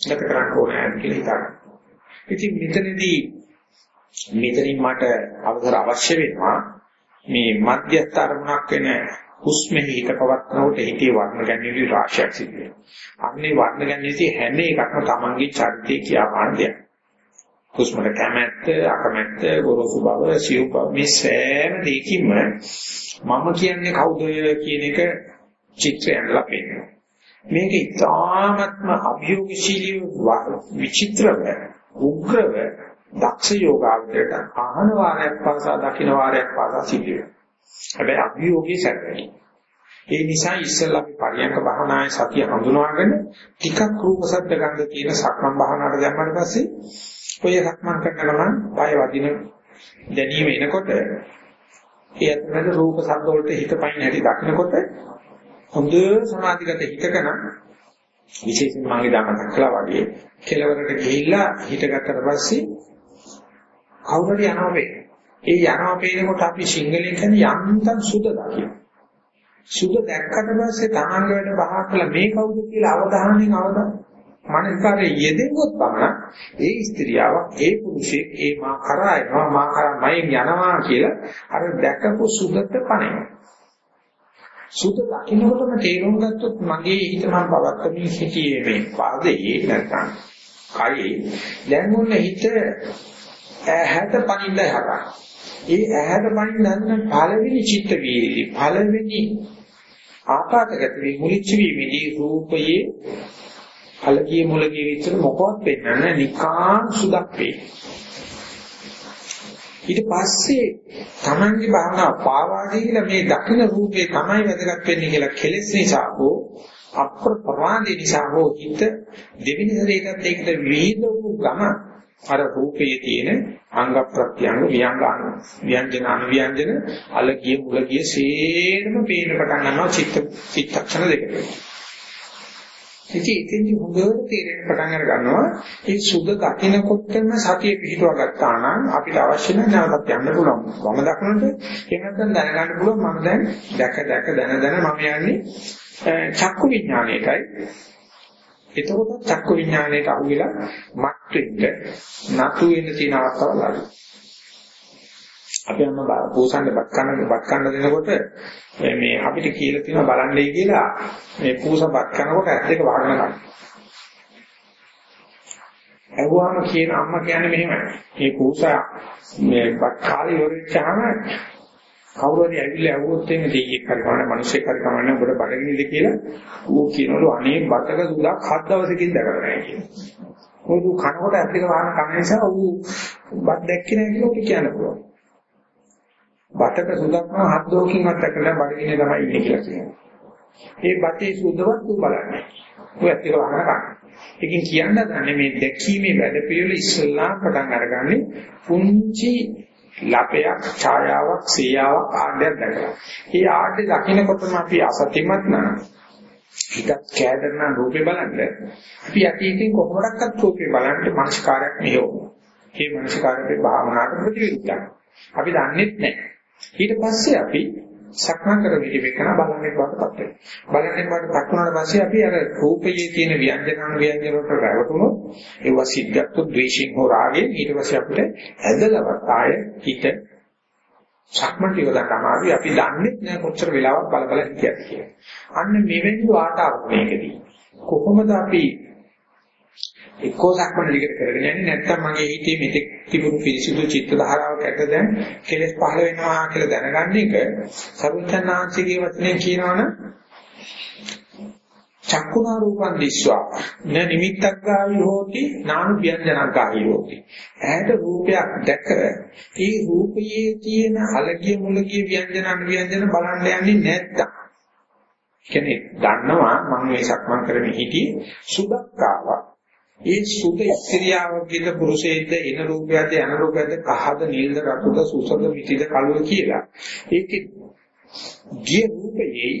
ගත කරන්න ඕනේ කියලා හිතනවා. ඉතින් මෙතනදී මෙතනින් මට අවසර අවශ්‍ය වෙනවා මේ මධ්‍යස්ථ අරමුණක් වෙන හුස්මෙහි හිත පවත්නකොට හිතේ වර්ණ ගැනීමේ රාශියක් සිද්ධ වෙනවා. අන්නේ වර්ණ ගැනීමේ හැම එකක්ම තමන්ගේ චරිතය කියාපාන දෙයක්. හුස්මට කැමැත්ත, අකමැත්ත, ගොරෝසු බව, සියු බව මේ සෑම දෙයකින්ම මම කියන්නේ කවුද කියන එක චිත්‍රයෙන් ලපෙනවා. මේක ඉතාමත්ම අභියෝගශීලී විචිත්‍රව උග්‍රව දක්ෂ යෝගාවචරයට ආහන වාරයක් පාසා දකින්න වාරයක් පාසා සිද්ධ වෙනවා. හැබැයි අභියෝගී සැරේ. ඒ නිසා ඉස්සෙල්ලා අපි පරියන්ක භාවනායේ සතිය හඳුනාගෙන ටිකක් රූප ශබ්ද ගන්ධ තියෙන සක්මන් භාවනාවට දැම්මම පස්සේ ඔය සක්මන් කරන ගමන් පය වදින දැනීම එනකොට ඒ අතරේ රූප ශබ්ද වලට හිත පයින් හැටි දකිනකොට හොඳ සමාධිගත හිතකන විශේෂයෙන් මාගේ දාමතක් කළා වගේ කෙලවරට ගිහිල්ලා හිතගත්තට පස්සේ කවුරුරි යනවා වේ. ඒ යනවා පේනකොට අපි සිංහලෙන් කියන්නේ යන්තම් සුද දකින්න. සුද දැක්කට පස්සේ තමන්ගේ වැඩ බහා කළා මේ කවුද කියලා අවධානයෙන් අවධානය මනස්කාරයේ යෙදෙන්නොත් පමණ ඒ ස්ත්‍රියාවක් ඒ පුරුෂයෙක් ඒ මා කරා යනවා මා කරා මයෙන් යනවා කියලා අර දැකපු සුදට පණේ. සුද දකින්නකොටම තේරුම් ගත්තොත් මගේ හිත මම පවත්තමින් සිටියේ මේ පාදයේ නැත්නම් කයි. දැන් මොන හිත ඇහැට පනින්න හරහා. ඒ ඇහැට පනින්න හදන පළවෙනි චිත්ත වීර්යය පළවෙනි ආපාතගත වී මුලිච්ච වීමේදී රූපයේ අලගිය මුලගේ විතර මොකවත් වෙන්නේ නිකාන් සුදක් වේ ඊට පස්සේ Tamange භාවනා පාවා දීලා මේ දකින්න රූපේ තමයි වැදගත් වෙන්නේ කියලා කෙලෙස් නිසා හෝ අප්‍රප්‍රාදී නිසා හෝ හිත දෙවිනි සරේකත් එක්ක විහිදවු ගම අර රූපයේ තියෙන අංග ප්‍රත්‍යංග ව්‍යංගාන ව්‍යංජන අනුව්‍යංජන අලගිය මුලගිය සේරම පේන පටන් ගන්නවා චිත්ත චිත්තක්ෂණ දෙකකට. ඉතින් ඉතින්දි හොඳට තේරෙන්න පටන් අර ගන්නවා මේ සුද දකින්නකොටම සතිය පිහිටුවා ගත්තා නම් අපිට අවශ්‍ය නැහැ නැවතත් යන්න පුළුවන්. වම දක්නට එහෙම නැත්නම් දැනගන්න පුළුවන් මම දැන් දැක දැක දන දන මම යන්නේ චක්කු විඥානයටයි. එතකොට චක්කු විඥානයට අහුවෙලා මත් වෙන්න නතු වෙන්න තියෙන අවස්ථාවල් අඩුයි. අපි අම්ම පූසන්නේ බත් කන්න බත් කන්න දෙනකොට මේ අපිට කියලා තියෙනවා බලන්නේ කියලා මේ පූස බත් කනකොට ඇස් දෙක වහගෙන ගන්න. ඇහුවාම කියන අම්මා කියන්නේ මෙහෙමයි. මේ පූස මේ බත් කාලේ ඉවරෙච්චාම කවුරු හරි ඇවිල්ලා ඇහුවොත් එimhe දෙයියෙක් හරි කවන්න මිනිස්සෙක් හරි කවන්න ඔබට බඩගිනිද කියලා ඌ කියනවලු අනේ බතක දුලක් හත් දවසකින් දැකලා නැහැ කියලා. මොකද කනකොට ඇස් දෙක වහන කන නිසා ඌ බත් දැක්කේ නැහැ කියලා උට කියන්න පුළුවන්. බතක සුදක්ම හත් දෝකින්වත් දැකලා බඩගින්නේ තමයි ඉන්නේ කියලා කියනවා. ඒ බතේ සුදවත් උ බලන්නේ. ඔය ඇත්තට වහන කන. ඒකෙන් කියන්න දන්නේ මේ දැකීමේ වැඩ පිළිවෙල ඉස්සල්ලා පටන් අරගන්නේ පුංචි ලපයක් ඡායාවක් සියාවක් ආඩයක් දැකලා. මේ ආඩේ දකින්නකොටම අපි අසතිමත් නම් හිතත් කැදරන රූපේ බලන්න අපි අතීතෙන් කොහොමඩක්වත් රූපේ බලන්න මානසිකාරයක් මෙහෙවමු. මේ මානසිකාරයේ භාවනාවට ප්‍රතිවිරුද්ධයි. අපි දන්නේ නැහැ. ඊට පස්සේ අපි සක්මන් කර විදිහට බලන්නේ වඩපත් වෙනවා. බලන්නේ වඩපත් වුණාට පස්සේ අපි අර රූපයේ තියෙන ව්‍යංජනන ව්‍යංජන වලට රැවටුණොත් ඒවා සිද්ධාත්තු ද්වේෂින් හෝ රාගෙන් ඊට පස්සේ අපිට ඇදලවත් ආය හිත සක්මන් ටික තමයි අපි දන්නේ නැහැ කොච්චර වෙලාවක් බල බල හිටියද කියලා. අන්න මෙවැනි වාතාවරණයකදී කොහොමද අපි එක්කෝ සක්මණ දිගට කරගෙන යන්නේ නැත්නම් මගේ හිතේ මෙතෙක් තිබුණු පිරිසිදු චිත්ත ධාරාවක් ඇත දැන් කෙලෙස් පහළ වෙනවා කියලා දැනගන්න එක සරුවචනාංශිකේ වචනේ කියනවනම් චක්කුණා රූපං දිස්වා. න නිමිත්තක් ගාවි හෝති නානු ව්‍යංජනක් ගාවි හෝති. ඇහැට රූපයක් දැක ඒ රූපයේ තියෙන අලගිය මුලගිය ව්‍යංජන ව්‍යංජන බලන්න යන්නේ නැත්තම්. කියන්නේ දන්නවා මම මේ සක්මන් කරමින් හිටියේ සුදක් ආවා ඒ සුද ස්ත්‍රියාවකද පුරුෂයෙක්ද එන රූපයද යන රූපයද කහද නිල්ද රතුද සුසද මිටිද කළුද කියලා. ඒකේ ගිය රූපයේ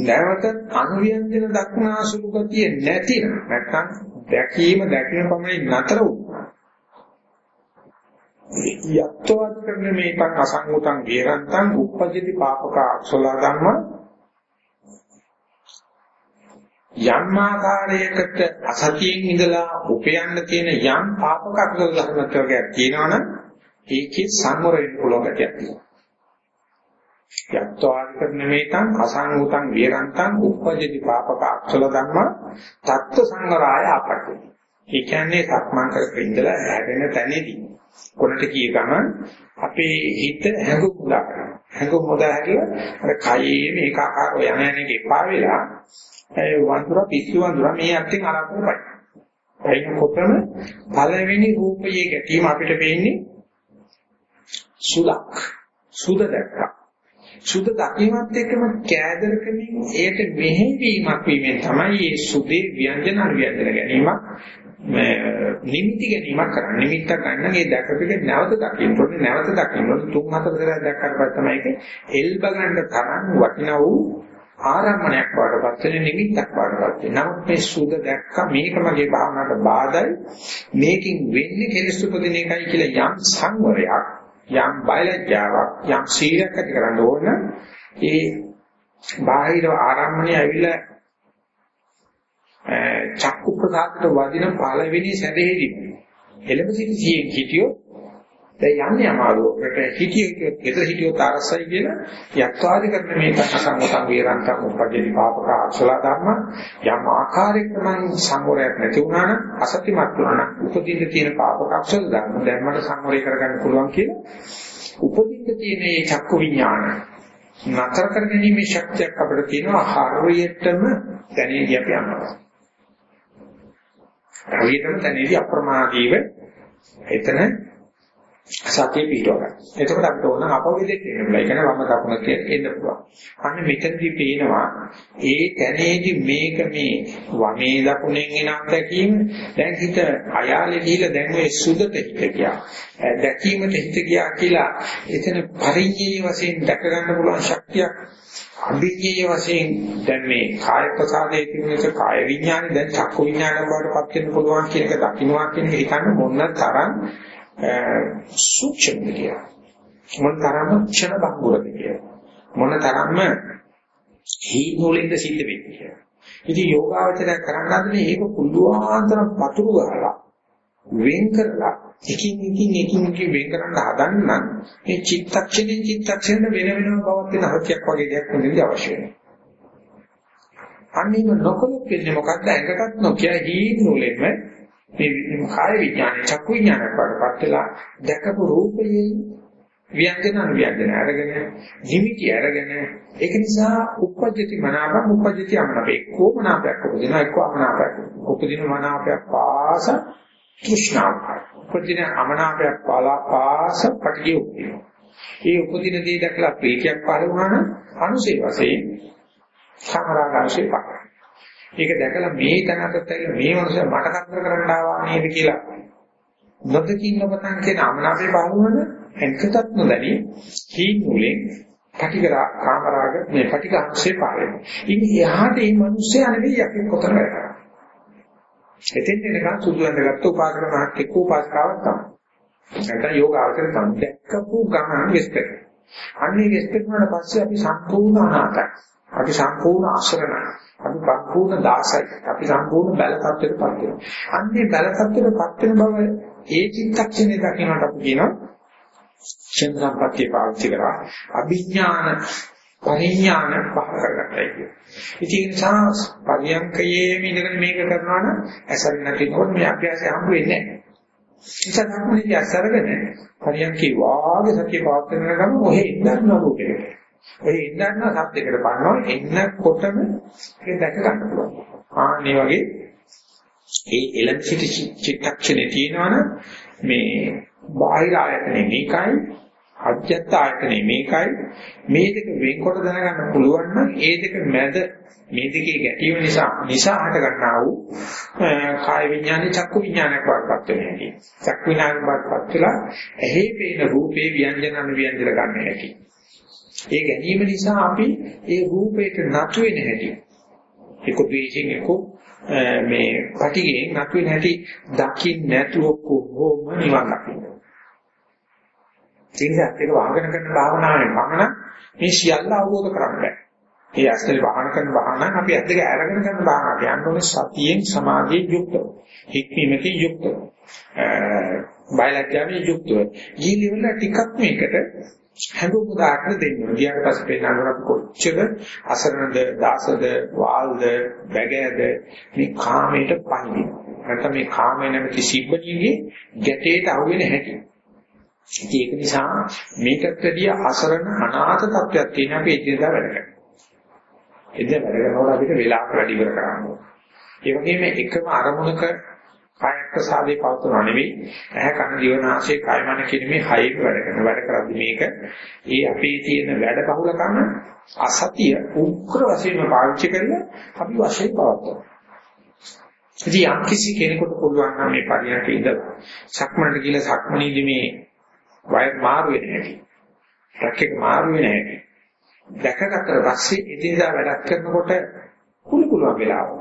නැවත අනුව්‍යංජන දක්නාසුළු ගතිය නැති නැත්නම් දැකීම දැකීම පමණින් නතර වුණා. යත්වත් කරන මේකන් අසංගතං වේරන්තං උපජ්ජති පාපක අක්ෂල ධම්ම යම් ආකාරයකට අසතියෙන් ඉඳලා උපයන්න තියෙන යම් පාපක අකුසල ධර්මත්වයක් තියෙනවනම් ඒකේ සංවර වෙන්න පුළුවන් ගැටයක් තියෙනවා. යත්වාන්තර නිමේතං අසංගතං විරන්තං උපජ්ජති පාපක අකුසල ධර්ම තත්ත්ව සංවරාය අපට්ඨි. ඒ කියන්නේ සක්මන් කරගෙන ඉඳලා හැදෙන තැනදී කොනට කිය ගමන් අපේ හිත හැඟු මුදා කරනවා. හැඟු මුදා හැදලා අර කයේ මේක ආකාරව යන යන එක එපා වෙලා ඒ වඳුර පිස්සු වඳුර මේ අත්ෙන් අරක්කු පයි. එයිකොටම පළවෙනි රූපයේ ගැටීම අපිට පේන්නේ සුලක්. සුද දැක්කා. සුද දකින්නත් එක්කම කෑදරකමින් ඒට මෙහෙවීමක් වීමෙන් තමයි මේ සුදේ ව්‍යංජන ව්‍යංජන ගැනීමක් නිමිති ගැනීමක් කරන්නේ. නිමිත්ත ගන්න මේ දැකපෙක නැවත දකින්න ඕනේ. නැවත දකින්න ඕනේ. තුන් හතර දරයක් දැක්කට පස්සේ තමයි ඒක එල්බ ගන්න තරම් වටිනා වූ ආරම්භණයක් වඩපත් වෙන නිමිත්තක් වඩපත් වෙන. නමුත් මේ සුද දැක්ක මේක මගේ භාවනාවට බාධායි. මේකින් වෙන්නේ කෙලෙස් උපදින එකයි කියලා යම් සංවරයක්, යම් බයලජ්ජාවක්, යම් සීලයක් ඇති කරන්න ඕන. ඒ බාහිර ආරම්භණය ඇවිල්ලා චක්කු ප්‍රසාදට වදින පළවෙනි සැදෙහිදී එළඹ සිටි සියෙන් හිටියෝ දැන් යන්නේ අමාරුවකට හිතියෝ ගෙදර හිටියෝ තාරසයි කියන යක්වාදි කරන මේ සංගතං වේරන්තං උපජ්ජති පාපක අක්ෂල ධර්ම යම් ආකාරයක නම් සංවරයක් නැති වුණා නම් අසතිමත් වුණා නම් උපදින්න තියෙන පාපක අක්ෂල ධර්ම දැන් මට සංවරය කරගන්න පුළුවන් කියලා උපදින්න තියෙන මේ චක්කු විඥාන නතර කරගැනීමේ ශක්තියක් අපිට තියෙනවා. හරියටම දැනේදී අපි අමනවා හරියටම දැනේදී අප්‍රමාදීව එතන සතිය පිටව ගන්න. එතකොට අපිට ඕන අපවෙදෙත් එන්න පුළුවන්. ඒ කියන්නේ වම දකුණ කියලා එන්න පුළුවන්. අන්න මෙතනදී පේනවා ඒ තැනේදී මේක මේ වමේ දකුණෙන් එන අත්දැකීම දැන් හිත අයාලේ ගිහිල්ලා දැන් ඔය සුදට හිත ගියා. දැකීමට හිත ගියා කියලා එතන පරිඤ්ඤේ වශයෙන් දැක ගන්න පුළුවන් ශක්තියක් අභිඥේ වශයෙන් දැන් මේ කාය ප්‍රසාදයේ තිබෙන කාය විඥානේ දැන් චක්කු විඥාන බවට පත් වෙන්න පුළුවන් කියන එක දකින්නවා කියන එක හිතන්න මොන තරම් සූක්ෂම කියලා. මොන තරම්ම ක්ෂණ බංගුරද කියලා. මොන තරම්ම හීනෝලෙන්ද සිද්ධ වෙන්නේ කියලා. ඉතින් යෝගාවචරය කරන්න හදන්නේ ඒක පුළුවන් තරම් පතුරු ගහලා වෙන් කරලා එකින් එකින් එකින් එකින් වෙන් කරන්න හදන්න මේ චිත්තක්ෂණෙන් චිත්තක්ෂණයට වෙන වෙනම පවත්වන හතියක් වගේ දෙයක් නෙවෙයි අවශ්‍ය වෙන්නේ. අන්නේම නොකොලොත් වෙන්නේ මොකක්ද ඇඟටත් නොකිය හීන නූලෙම මේ කාය විඥානය චක්කු විඥානය වඩපත් වෙලා දැකපු රූපයේ ව්‍යංජන අනුව්‍යංජන අරගෙන නිමිති අරගෙන ඒක නිසා උපජ්ජති මනාපං උපජ්ජති අමනාප. එක්කෝ මනාපයක් උපදින එක්කෝ අමනාපයක් උපදින මනාපයක් පාස තෘෂ්ණාව උපදින අමනාපයක් පාලා පාස පටිගය උපදින ඒ උපදින දේ දැකලා ප්‍රීතියක් පහළ වුණා නම් අනුසේ වශයෙන් සමරාගාශේ පහළ ඒක දැකලා මේ තැනකට ඇවිල්ලා මේ මනුස්සයා මට කරදර කරන්න ආවා නේද කියලා නොදකින් ඔබතන් කියන අමනාපේ පහළ වුණාද එක්කටත් නොදැනි හීනුලේ පටිගරා කාමරාග මේ පටිඝංශේ පාරේ. ඉතින් එහාට මේ මිනිස්සයා නෙවෙයි අපි කොතන වැඩ කරන්නේ. එතෙන් දෙනකන් සුදු ඇඳගත්තු උපාසක මහත් එක්ක උපාසකාවක් තමයි. නැත්නම් යෝග අවතර තමයි දැක්කපු ගමන විස්තර. අන්නේ විස්තර වුණාට පස්සේ අපි සම්පූර්ණ අනාථයි. අපි සම්පූර්ණ අසරණයි. අපි සම්පූර්ණ දාසයි. අපි සම්පූර්ණ බැල තත්ත්වයකටපත් වෙනවා. අන්නේ බැල තත්ත්වයකටපත් වෙන බව ඒ චිත්තක්ෂණය දකින්නට අපි කියනවා චන්ද සම්පත්තිය පාවිච්චි කරා අභිඥාන පරිඥාන පහ කරගන්නයි කියන්නේ. ඉතින් ඒ නිසා පරියන්කයේ ඉඳගෙන මේක කරනවා නම් ඇසෙන් නැතිනොත් මේ අභ්‍යාසය හම්බ වෙන්නේ නැහැ. ඉතින් තමයි අසරගෙන පරියන්කේ වාගේ සතිය පවත්වන ගමන් ඔහෙ ඉඳන් නෝකෙට. ඔහෙ ඉඳන් සත්‍යයකට බලනවා එන්නකොටම ඒක දැක ගන්න පුළුවන්. ආන්නේ වගේ ඒ එලෙන් සිට චිත්තක්ෂණේ තියෙනවනම් මේ බාහිර ආයතනේ මේකයි අජ්‍යත් ආයතනේ මේකයි. මේ දෙක වෙන්කොට දැනගන්න පුළුවන් නම් ඒ දෙක මැද මේ දෙකේ ගැටීම නිසා නිසා හට ගන්නා වූ කාය විඥානේ චක්කු විඥානයක් වඩපත් වෙන හැටි. චක්කු විඥානයක් වඩපත් වෙලා එහි පේන රූපේ ව්‍යංජන අනුව්‍යංජන ගන්න හැටි. ඒ ගැනීම නිසා අපි ඒ රූපේට නතු වෙන හැටි. ඒක ද්වේෂයෙන් එක්ක මේ පැටිගෙන් නතු වෙන හැටි දකින්න නැතුව කොහොම නිවන් දකින්න ඒ නිසා ඒක වහගෙන කරන භාවනාවෙන් පමණ මේ සියල්ල අවබෝධ කරගන්න බෑ. මේ ඇස්තේ වහන කරන භාවනාවක් අපි ඇස් දෙක අරගෙන කරන භාවනාවක්. යන්න ඕනේ සතියෙන් සමාධියෙන් යුක්තව. හික්මීමකින් යුක්තව. බයලජ්ජාවේ යුක්තව. ජීලිවල ටිකක් මේකට හැඟුම් උදාහරණ දෙන්න. ගියාට පස්සේ පේනවා අපි කොච්චර අසරණද, දාසද, වාල්ද, බැගෑද මේ කාමයට පන්නේ. නැත්නම් මේ කාමයේ නැමැති සිබ්බණියගේ ගැටේට අහුවෙන හැටි. ඒක නිසා මේකට වැඩිය අසරණ අනාථ තත්වයක් තියෙන අපි එදිනදා වැඩ කරනවා. එදින වැඩ කරනකොට අපිට වෙලාවක් වැඩි ඉවර කරන්න ඕනේ. ඒ වගේම එකම අරමුණක කායක සාදේ පවතුනා නෙවෙයි ඇහැ කන දිව නාසය කය මන කියන මේ හයෙක වැඩ කරන වැඩ කරද්දි මේක ඒ අපේ තියෙන වැඩ බහුලකම අසතිය උග්‍ර වශයෙන්ම පාවිච්චි කරලා අපි වශයෙන් පවත්වනවා. ඉතින් යම් කිසි කෙනෙකුට පුළුවන් නම් මේ පරිණත ඉඳලා සක්මනට ගිහලා සක්මනේදී මේ වයර් මාරු වෙන හැටි. ට්‍රක් එක මාරු වෙන හැටි. දැකගත්තට පස්සේ එදිනදා වැඩක් කරනකොට කුළු කුළුවක් වෙලාවක.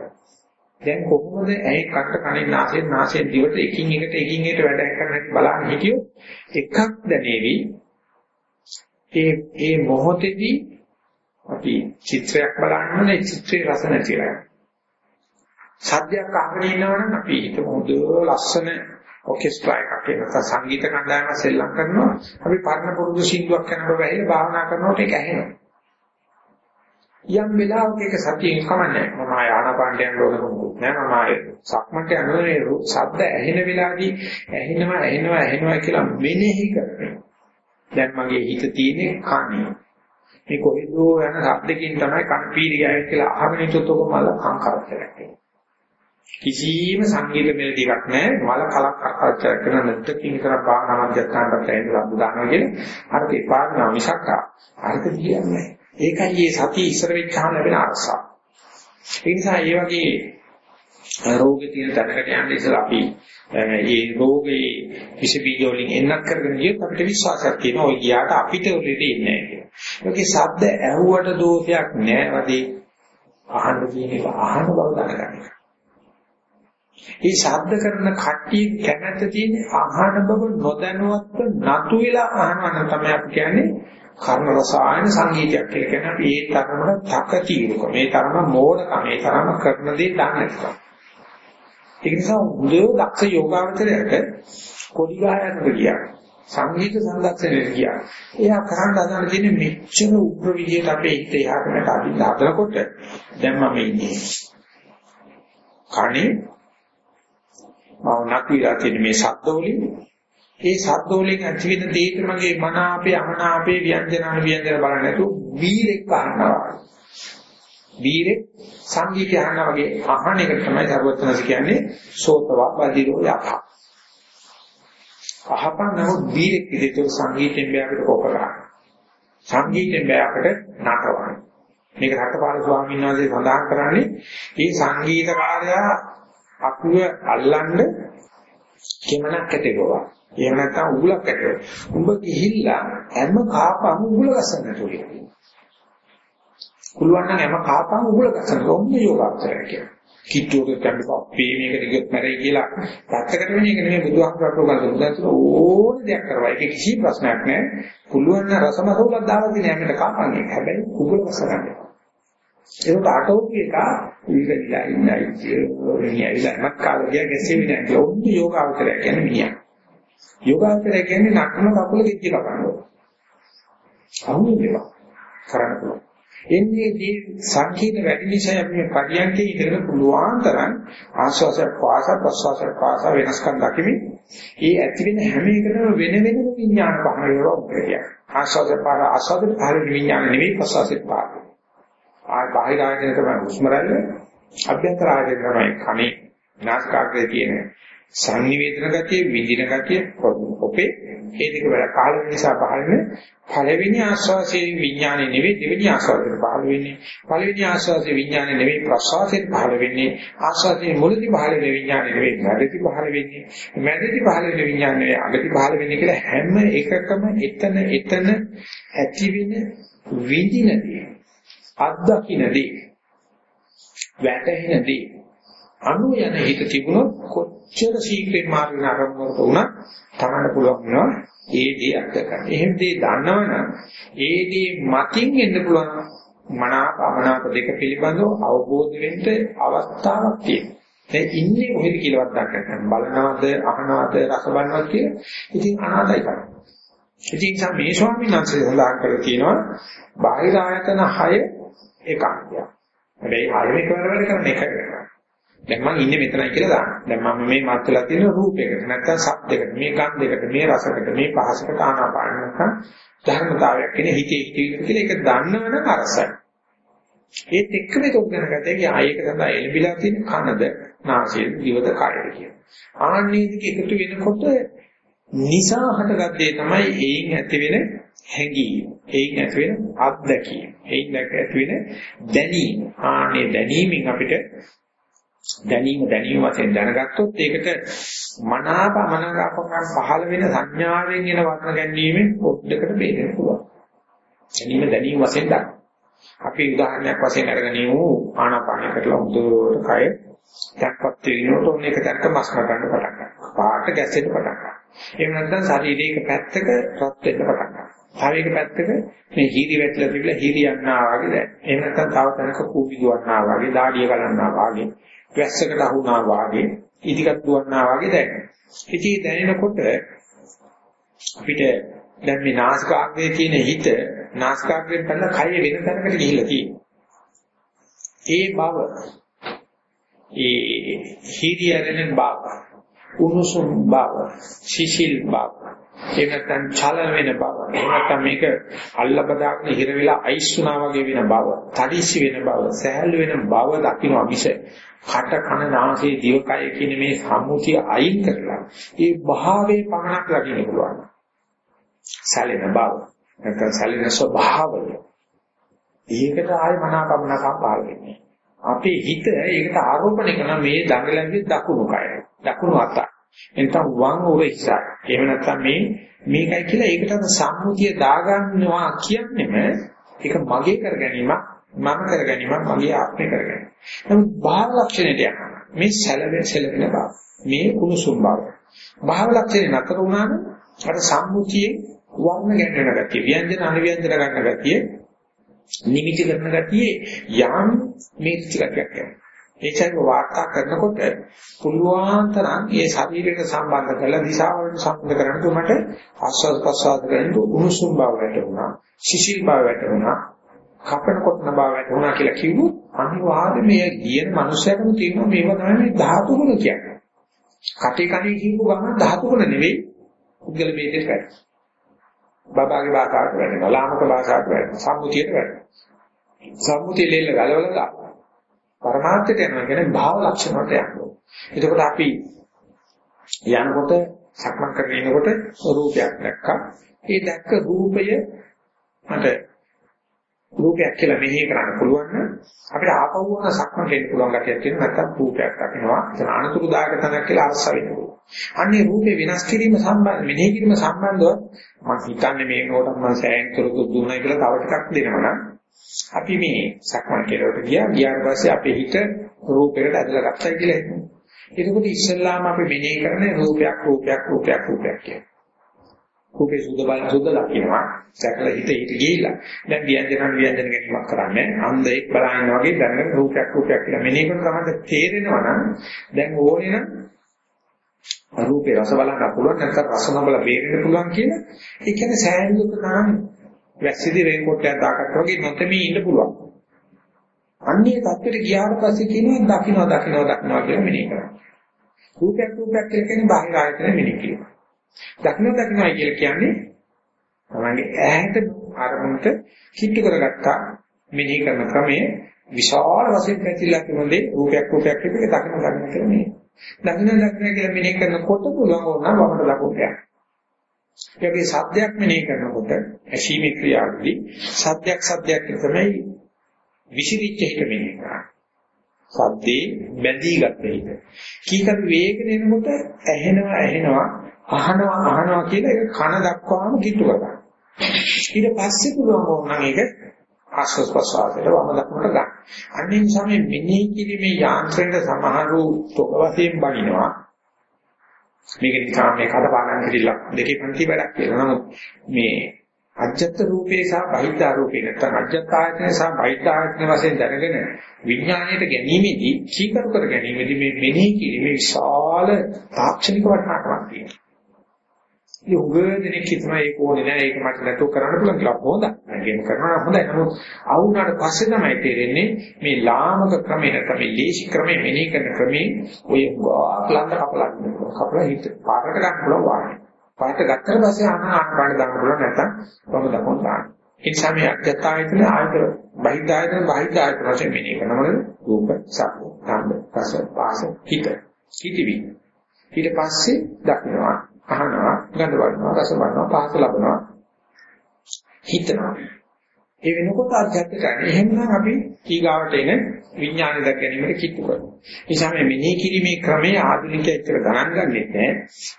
දැන් කොහොමද ඇයි කට කනින් නාසයෙන් නාසයෙන් දිවට එකින් එකට එකින් එකට වැඩ කරන හැටි බලන්න හිටියොත් එකක් දැනේවි. ඒ ඒ මොහොතේදී අපි චිත්‍රයක් බලන්න ඕනේ චිත්‍රයේ රස නැතිලා. සද්දයක් අහගෙන ඉන්නවනම් අපි හිත මොහොත ලස්සන ඔකෙස්ට්‍රා එකක් එනකම් සංගීත කණ්ඩායමක් සෙල්ලම් කරනවා. අපි පරණ පුරුදු සින්දුවක් කරනකොට වැහිලා භාවනා කරනකොට ඒක ඇහෙනවා. යම් වෙලාවක ඒක සතියෙන් කමන්නේ මම ආය ආනාපානට යන්න ඕන මොකුත් නෑ මම ආය සක්මන්ට යන්නේ ශබ්ද ඇහෙන වෙලාවදී ඇහෙනවා ඇහෙනවා ඇහෙනවා කියලා මෙනෙහි කරනවා. දැන් මගේ හිත තියෙන්නේ කන්නේ මේ කොහෙදෝ යන ශබ්දකින් තමයි කන් පීරි ගෑවෙ කියලා අහගෙන ඉතොත් ඔක මල කංකරක් වෙනවා. කිසිම සංගීත මෙලඩි එකක් නැහැ. මල කලක් අකච්චර කරන නැත්නම් කරා භාවනා මධ්‍යස්ථානට ඇවිල්ලා ලබු දානවා කියන අර්ථ එපානවා මිසක් අර්ථ කියන්නේ ඒකයි මේ සතිය ඉස්සර වෙච්චාම ලැබෙන අරසාව ඒ නිසා මේ වගේ රෝගේ තියෙන තැනකට යන්න ඉස්සලා අපි මේ රෝගේ විස බීජ වලින් එන්නත් කරගෙන ගියොත් අපිට විශ්වාසයක් තියෙනවා ඔය ගියාට අපිට උලෙදී ඉන්නේ නැහැ කියලා. ඒකේ ශබ්ද ඇහුවට දෝෂයක් නැහැ වදී අහන්න කියන එක අහන බව දැනගන්න. මේ ශබ්ද කරන කට්ටිය කැමැත්ත තියෙන ආහාර බව නොදැනුවත්ව නතු වෙලා අහනවා නම් තමයි අපි කියන්නේ කර්ම රසායන සංගීතයක් කියලා කියන අපි ඒ තරමට තකතිරුක මේ තරම මෝඩකම මේ තරම කරන දේ දන්නේ නැත්නම් ඒ නිසා හොඳ දක්ෂ යෝගාවචරයට කොඩි ගායකට ගියා. සංගීත සංගතයට ගියා. එයා කරන්න හදන තියෙන මෙච්චර උග්‍ර විදියට අපේ හිත එහාට අදින්න හදනකොට දැන් මම ඉන්නේ. කණේ මම නක්විලා තියෙන මේ ශබ්දවලින් ඒ ශබ්දවලින් ඇතිවෙන දේට මගේ මන අපේ අමන අපේ ව්‍යංජන ව්‍යංජන බලන්න නැතුව බීරෙක් අහනවා. බීරෙක් සංගීතය අහනවා වගේ අහන එක තමයි සර්වඥාස කියන්නේ සෝතවා බදිරෝ යහ. අහපන් නමුත් බීරෙක් විදිහට සංගීතයෙන් බයකට කොප කරා. සංගීතයෙන් බයකට නටවන. මේක රටපාල ස්වාමීන් වහන්සේ සඳහන් කරන්නේ මේ සංගීතකාරයා අකුව අල්ලන්න කෙමනක් ඇතේකවා. එහෙම නැත්නම් උගලක් ඇතේ. උඹ ගිහිල්ලා හැම කාපම උගල ගසන්නට උනේ. කුළුවන් නම් හැම කාපම උගල ගසන්න ඕන්න යෝගාචරය කියන්නේ. කිට්ටුවක කඩපා මේ මේකට ගියොත් මැරෙයි කියලා පැත්තකට වෙන එක නෙමෙයි බුදුහාමුදුරුවෝ ගන්න උදාසන ඕන දෙයක් කරවා ඒක කිසි ප්‍රශ්නයක් නෑ පුළුවන් නම් රසමසෝලක් දාලා දින හැමද කාපන්නේ හැබැයි කුගල වසරන්නේ ඒක අටෝපි එක විගලිලා ඉන්නයි කියන්නේ මත් කාලේ ගැසෙන්නේ නෑ ඔන්න යෝගාවචරය කියන්නේ මිනිහා. යෝගාවචරය කියන්නේ නක්ම කකුල කිච්චි කපනවා අහුවෙලා කරන්න පුළුවන්. එන්නේදී සංකීර්ණ වැඩි නිසා අපි පරියන්කේ ඉඳගෙන පුළුවන් තරම් ආශ්වාස ප්‍රාස ප්‍රශ්වාස ප්‍රාස වෙනස්කම් දකිමින් ඒ ඇති වෙන හැම එකකම වෙන වෙනම විඥාන පහළ වෙනවා උපරිය. ආශ්වාස පාර ආශ්වාස පහළ විඥාන නෙවෙයි ප්‍රශ්වාසෙත් පාර. ආ බාහිර ආයතන තමයි හුස්ම රැල්ල. අභ්‍යන්තර ආයතන තමයි කනේ. නාස්කාග්‍රේ තියෙන සංනිවේදන ගතිය විඳින ගතිය ඔපේ ඒ දෙක වල කාල නිසා පහළනේ පළවෙනි ආස්වාසේ විඥානේ නෙවෙයි දෙවෙනි ආස්වාසයට පහළ වෙන්නේ. පළවෙනි ආස්වාසේ විඥානේ නෙවෙයි ප්‍රසවාසයට පහළ වෙන්නේ. ආස්වාසේ මුලදී පහළ වෙන විඥානේ නෙවෙයි මැදදී පහළ වෙන්නේ. මැදදී පහළ වෙන විඥානේ අගදී පහළ වෙන්නේ කියලා හැම එකකම එතන එතන ඇති වෙන විඳිනදී අත්දකින්නදී වැටහෙනදී අනු යන හිත තිබුණොත් කොච්චර ශීක්‍රයෙන් මාර්ගන ආරම්භවක වුණත් තමන්න පුළුවන් වෙනවා ඒ දේ අත්ද ගන්න. එහෙම දේ දන්නවනම් ඒ දේ මතින් එන්න පුළුවන් මනාප අමනාප දෙක පිළිබඳව අවබෝධ වෙන්න අවස්ථාවක් තියෙනවා. දැන් ඉන්නේ කොහෙද කියලාවත් දක්වන්න. බලනවාද, අහනවාද, රස බලනවාද කියලා. ඉතින් අනාදයි කරන්නේ. ඉතින් මේ ස්වාමීන් වහන්සේ සඳහන් කරලා තියෙනවා බාහිර ආයතන 6 ඒකාන්තය. හැබැයි ආයතන එකවර වැඩ කරන එක කරනවා. දැන් මම ඉන්නේ මෙතනයි කියලා දාන්න. දැන් මම මේ මත්ලා තියෙන රූපයකට නැත්නම් ශබ්දයකට මේ ගන්ධයකට මේ රසකට මේ පහසකට ආනාපාන නැත්නම් ධර්මතාවයක් කියන හිතේ හිතේ කියලා ඒක දන්නවනම් අරසයි. ඒත් එක්කම ඒක උගනකට ආයේක තමයි එළබිලා තියෙන කනද නාසය දිවද කයද කියන. ආන්නේ දෙක එකතු වෙනකොට නිසා හටගත්තේ තමයි ඒයින් ඇති වෙන හැඟීම. ඒයින් ඇති වෙන අත්දැකීම. ඒයින් ඇති වෙන දැනීම. ආන්නේ දැනීමෙන් අපිට දැනීම දැනීම වශයෙන් දැනගත්තොත් ඒකට මනාප මනාපකම් පහළ වෙන සංඥාවෙන් එන වර්ණ ගැනීමෙන් පොඩ්ඩකට බේරෙන්න පුළුවන්. දැනීම දැනීම වශයෙන් ගන්න. අපි උදාහරණයක් වශයෙන් අරගෙන ඉමු ආනාපානය කරලා උදේට කය දැක්පත් වෙනකොට ඔන්න එක දැක්ක මස් ගන්න පටන් ගන්නවා. පාට ගැසෙන්න පටන් ගන්නවා. එහෙම නැත්නම් ශරීරයේ එක පැත්තක රත් වෙන්න පටන් ගන්නවා. තව එක පැත්තක මේ හීරි වැටලා තිබිලා හීරි යන්නා වගේ දැන්. එහෙම නැත්නම් තව තැනක කූපි දුවන්නා වගේ, දාඩිය ගලන්නා වගේ වැස්සකට අහුණා වාගේ ඉදිකට දුවන්නා වාගේ දැනෙනවා. ඉතින් දැනෙනකොට අපිට දැන් මේ නාසිකාග්‍රේ තියෙන හිත නාසිකාග්‍රයෙන් පැනලා කය වෙන තැනකට ගිහිල්ලා තියෙනවා. ඒ බව ඒ හිරියරෙන බව උණුසුම් බව සිසිල් බව එහෙම නැත්නම් චලන වෙන බව. එහෙම නැත්නම් මේක අල්ල බදාගෙන හිර වෙලා අයිස් වුණා වගේ වෙන බව. තඩිසි වෙන බව. සහැල්ලු වෙන බව දකින්න මිස කට කන නාසය දිවකය කියන මේ සම්මුතිය අයින් කරලා ඒ භාවයේ පමණක් ලකින්න පුළුවන්. සැලෙන බව. නැත්නම් සැලෙන ස්වභාවය. ඒකට ආයේ මනාපමනකම් පාල වෙන්නේ. අපේ හිත ඒකට ආරෝපණය කරන මේ දඟලන්නේ දකුණු කය. දකුණු අත එතන වම් උරහිසා එහෙම නැත්නම් මේ මේකයි කියලා ඒකට සම්මුතිය දාගන්නවා කියන්නේම ඒක මගේ කර ගැනීමක් මම කර ගැනීමක් මගේ ආත්මය කර ගැනීම. නමුත් භාව ලක්ෂණයට යනවා. මේ සැලවෙන සැලවෙන බව. මේ කුණුසුම් බව. භාව ලක්ෂණේ නතර වුණාම අර සම්මුතියේ වර්ණ ගැටෙන ගතිය, ව්‍යංජන අනුව්‍යංජන ගන්න ගතිය, නිමිති කරන ගතිය යම් මේ ටිකක් යනවා. ඒකයි වාර්තා කරනකොට පුළුවන් තරම් මේ ශරීරයට සම්බන්ධ කරලා දිශාවලට සම්බන්ධ කරන්න තුමට ආස්වාද ප්‍රසආද කරන්න උණුසුම් බව වැටුණා ශිශිල් බව වැටුණා කපන කොටන බව වැටුණා කියලා කිව්වොත් අනිවාර්යයෙන් මේ ලියන මනුස්සයකම තියෙනවා මේව තමයි මේ ධාතු ගුණ කියන්නේ. කටේ කණේ කියපු ගමන් ධාතු ගුණ නෙවෙයි පුද්ගල ભેදයට වැඩි. බබාගේ භාෂාවට වැඩි, ලාමක භාෂාවට වැඩි, සම්මුතියට වැඩි. සම්මුතිය ලෙල්ල ගලවලා පරමාර්ථයට යනවා කියන්නේ භාව ලක්ෂණ වලට යනවා. එතකොට අපි යනකොට සක්මන් කරගෙන ඉනකොට රූපයක් දැක්කා. ඒ දැක්ක රූපය මට රූපයක් කියලා මෙහෙය කරන්න පුළුවන් නම් අපිට ආපහු වුණ සක්මන් දෙන්න පුළුවන් ගැටියක් තියෙන නැත්නම් රූපයක් දකින්නවා එතන අනුතුරුදායක තැනක් කියලා අරස වෙන්න පුළුවන්. අන්නේ රූපේ වෙනස් කිරීම සම්බන්ධ මෙනෙහි කිරීම සම්බන්ධව මම හිතන්නේ මේ නෝටක් මම සෑහෙන තුරුදු දුන්නා කියලා තව ටිකක් දෙනවා නම් අපි මේ සක්මන් කෙරවට ගියා ගියාට පස්සේ අපේ හිත රූපයකට ඇදලා ගත්තයි කියලා හිතමු. එතකොට ඉස්සෙල්ලාම අපි මෙනෙහි කරන්නේ රූපයක් රූපයක් රූපයක් රූපයක් කියලා. රූපේ සුද්ධ බල සුද්ධ ලක්ිනවා. දැකලා හිත හිත ගිහිලා. දැන් ව්‍යංජන ව්‍යංජන ගැනීමක් කරන්නේ. අන්ධයෙක් බලන වගේ දැනගෙන රූපයක් රූපයක් කියලා මෙනෙහි කරන තමයි තේරෙනවා නම් දැන් ඕනේ නම් රූපේ රස බලන්න පුළුවන් නැත්නම් රස නොබල බේරෙන්න පුළුවන් කියන ඒ කියන්නේ සෑහෙන දුක නාම වැස්සිදී රේන්කෝට් එකක් දාගත්තා වගේ නොතෙමී ඉන්න පුළුවන්. අන්නේ தත්ත්වයට ගියාට පස්සේ කියනවා දකින්න දකින්න දකින්න කියලා මෙනෙහි කරනවා. රූපයක් රූපයක් කියලා කියන්නේ බාහිර ආයතන මෙනෙහි කිරීම. දකින්න දකින්නයි කියලා කියන්නේ තමන්ගේ ඇහැට අරමුණට කිට්ටු කරගත්තා මෙනෙහි කරන ක්‍රමයේ විශාල වශයෙන් පැතිරලා තිබුණේ රූපයක් රූපයක් කියන එක දකින්න දකින්න කියලා මෙනෙහි. දකින්න දකින්න කියලා මෙනෙහි කරනකොට පුළුවන් වුණා වමට දකුණට යන්න. ඒකේ සත්‍යයක් මෙනෙහි කරනකොට ඇසීමේ ක්‍රියාවලිය සත්‍යයක් සත්‍යයක් තමයි විසිරිච්ච එක මෙනෙහි කරන්නේ. සද්දේ බැඳී ගන්න එක. කීකත් වේගන එනකොට ඇහෙනවා ඇහෙනවා අහනවා අහනවා කියලා ඒක කන දක්වාම කිට්ටු කරගන්න. ඊට පස්සේ පුළුවන් වුණා මේක ආස්වාස් ප්‍රසආදයට වම දක්නට ගන්න. අන්නේ නිසා මේ මෙනෙහි කිරීමේ යාන්ත්‍රණය සමහරු තොක වශයෙන් බණිනවා. මේක නිසා මේ කඩපාඩම් කිරිලා දෙකේ පන්ති වැඩක් කියලා. නමුත් මේ අජත්ත රූපේ සහ බහිද්ධා රූපේ නැත්නම් අජත්ත ආයතන සහ බහිද්ධා ආයතන වශයෙන් දැනගෙන විඥාණයට ගැනීමේදී කීකරු කර ගැනීමේදී මේ මෙනෙහි කිරීමේ විශාල තාක්ෂණික වටිනාකමක් තියෙනවා. ඒ උගදෙනෙක් හිතනවා ඒක ඕනේ නෑ ඒක මට නැතුව කරන්න පුළුවන් කියලා හොඳයි. මම කරනවා හොඳයි. නමුත් ආවුනාට පස්සේ තමයි තේරෙන්නේ මේ ලාමක ක්‍රමේ නැත්නම් මේ ලේසි ක්‍රමේ මෙනෙහි කරන ක්‍රමේ ඔය ගාක්ලන්ත කපලා කපලා හිත පාරකට ගන්න පුළුවන් වාරේ. පාරට ගත්තට පස්සේ ආන ආකාරය දාන්න පුළුවන් නැත්නම් වම දකුණ දාන්න. ඒ නිසා මේ අජත්තායතන ආයතන බහිද්ධායතන බහිද්ධායතන වශයෙන් මෙනෙහි කරනවල රූප, සබ්බ, නාම, රස, පාස, හිත. හිතවි. ඊට පස්සේ දක්නවා අහනවා, ගඳ බලනවා, රස බලනවා, පහස ලබනවා. හිතනවා. ඒ වෙනකොට අධ්‍යාත්මික කරන්නේ. එහෙනම් අපි ඊගාවට එන විඥානය දැක ගැනීමට කිට්ටු කරනවා. නිසා මේ මෙනෙහි කිරීමේ ක්‍රමයේ ආධුනිකයෙක් කියලා ගණන් ගන්නෙත් නෑ.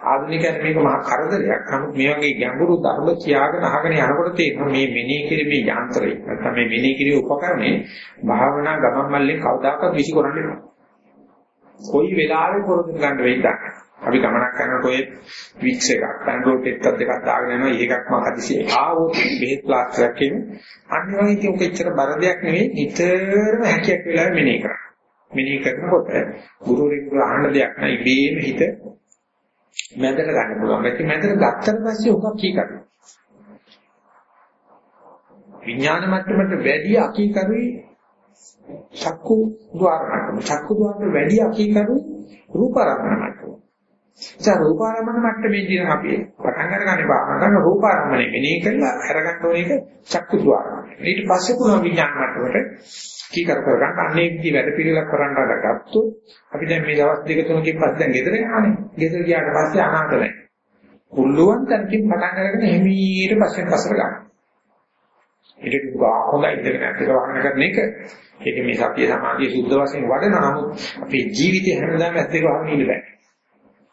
ආධුනිකයන්ට මේක මහා කරදරයක්. නමුත් මේ වගේ ගැඹුරු ධර්ම කියාගෙන අහගෙන යනකොට තේරෙනවා මේ මෙනෙහි කිරීමේ යන්ත්‍රය. නැත්නම් මේ මෙනෙහි කිරීමේ උපකරණේ භාවනා ගමන් මල්ලෙන් කවදාකවත් විසිකරන්නේ නෑ. කොයි වෙලාවෙ කරගෙන ගන්න වෙයිද? අපි ගමනක් කරනකොට ඔය වික්ස් එකක් පැන්ඩෝල් පෙත්තක් දෙකක් දාගෙන යනවා. ඒකක්ම හදිසියෙ. ආවොත් බෙහෙත් ප්ලාස්ටරයක් කියන්නේ අනිවාර්යයෙන් ඒක උකෙච්චර බර දෙයක් නෙවෙයි. නිතරම හැකියක් වෙලා මෙනේ කරා මෙනේ කරනකොට ගුරුවරයෙකුට අහන්න දෙයක් නෑ ඉබේම හිත මැදට ගන්න පුළුවන්. ඒත් මැදට ගත්තට පස්සේ උකක් කී කරනවා විඥාන මට්ටමට වැඩි අකීකරුයි. චක්කු ద్వාරණකම චක්කු ద్వාරණට වැඩි අකීකරු රූපාරම්මණකම දැන් රූපාරම්මණ මට්ටමේදී නම් අපි පටන් අරගන්නේ බාහම කරන රූපාරම්මණය මෙනේ කරලා අරගන්න ඕන එක චක්කු ద్వාරණය ඊට පස්සේ පුළුවන් විඥාන මට්ටමට කීකර කරගන්න. අන්නේ විදිහ වැඩ පිළිලක් කරන්න අරගත්තොත් අපි දැන් මේ දවස් දෙක තුනකින් පස්සේ දැන් ගෙදර යන්නේ. ගෙදර ගියාට පස්සේ අනාථ නැහැ. කුල්ලුවන් තනකින් පටන් අරගෙන හිමීට පස්සෙන් පස්සට ගන්න. ඒක දුකා හොඳයි ඉඳගෙන ඇත්තට වහන කරන එක. ඒක මේ සතිය සමාධිය සුද්ධ වශයෙන් වඩන නමුත් අපේ ජීවිතේ හැමදාම ඇත්තට වහන්න ඉන්න බෑ.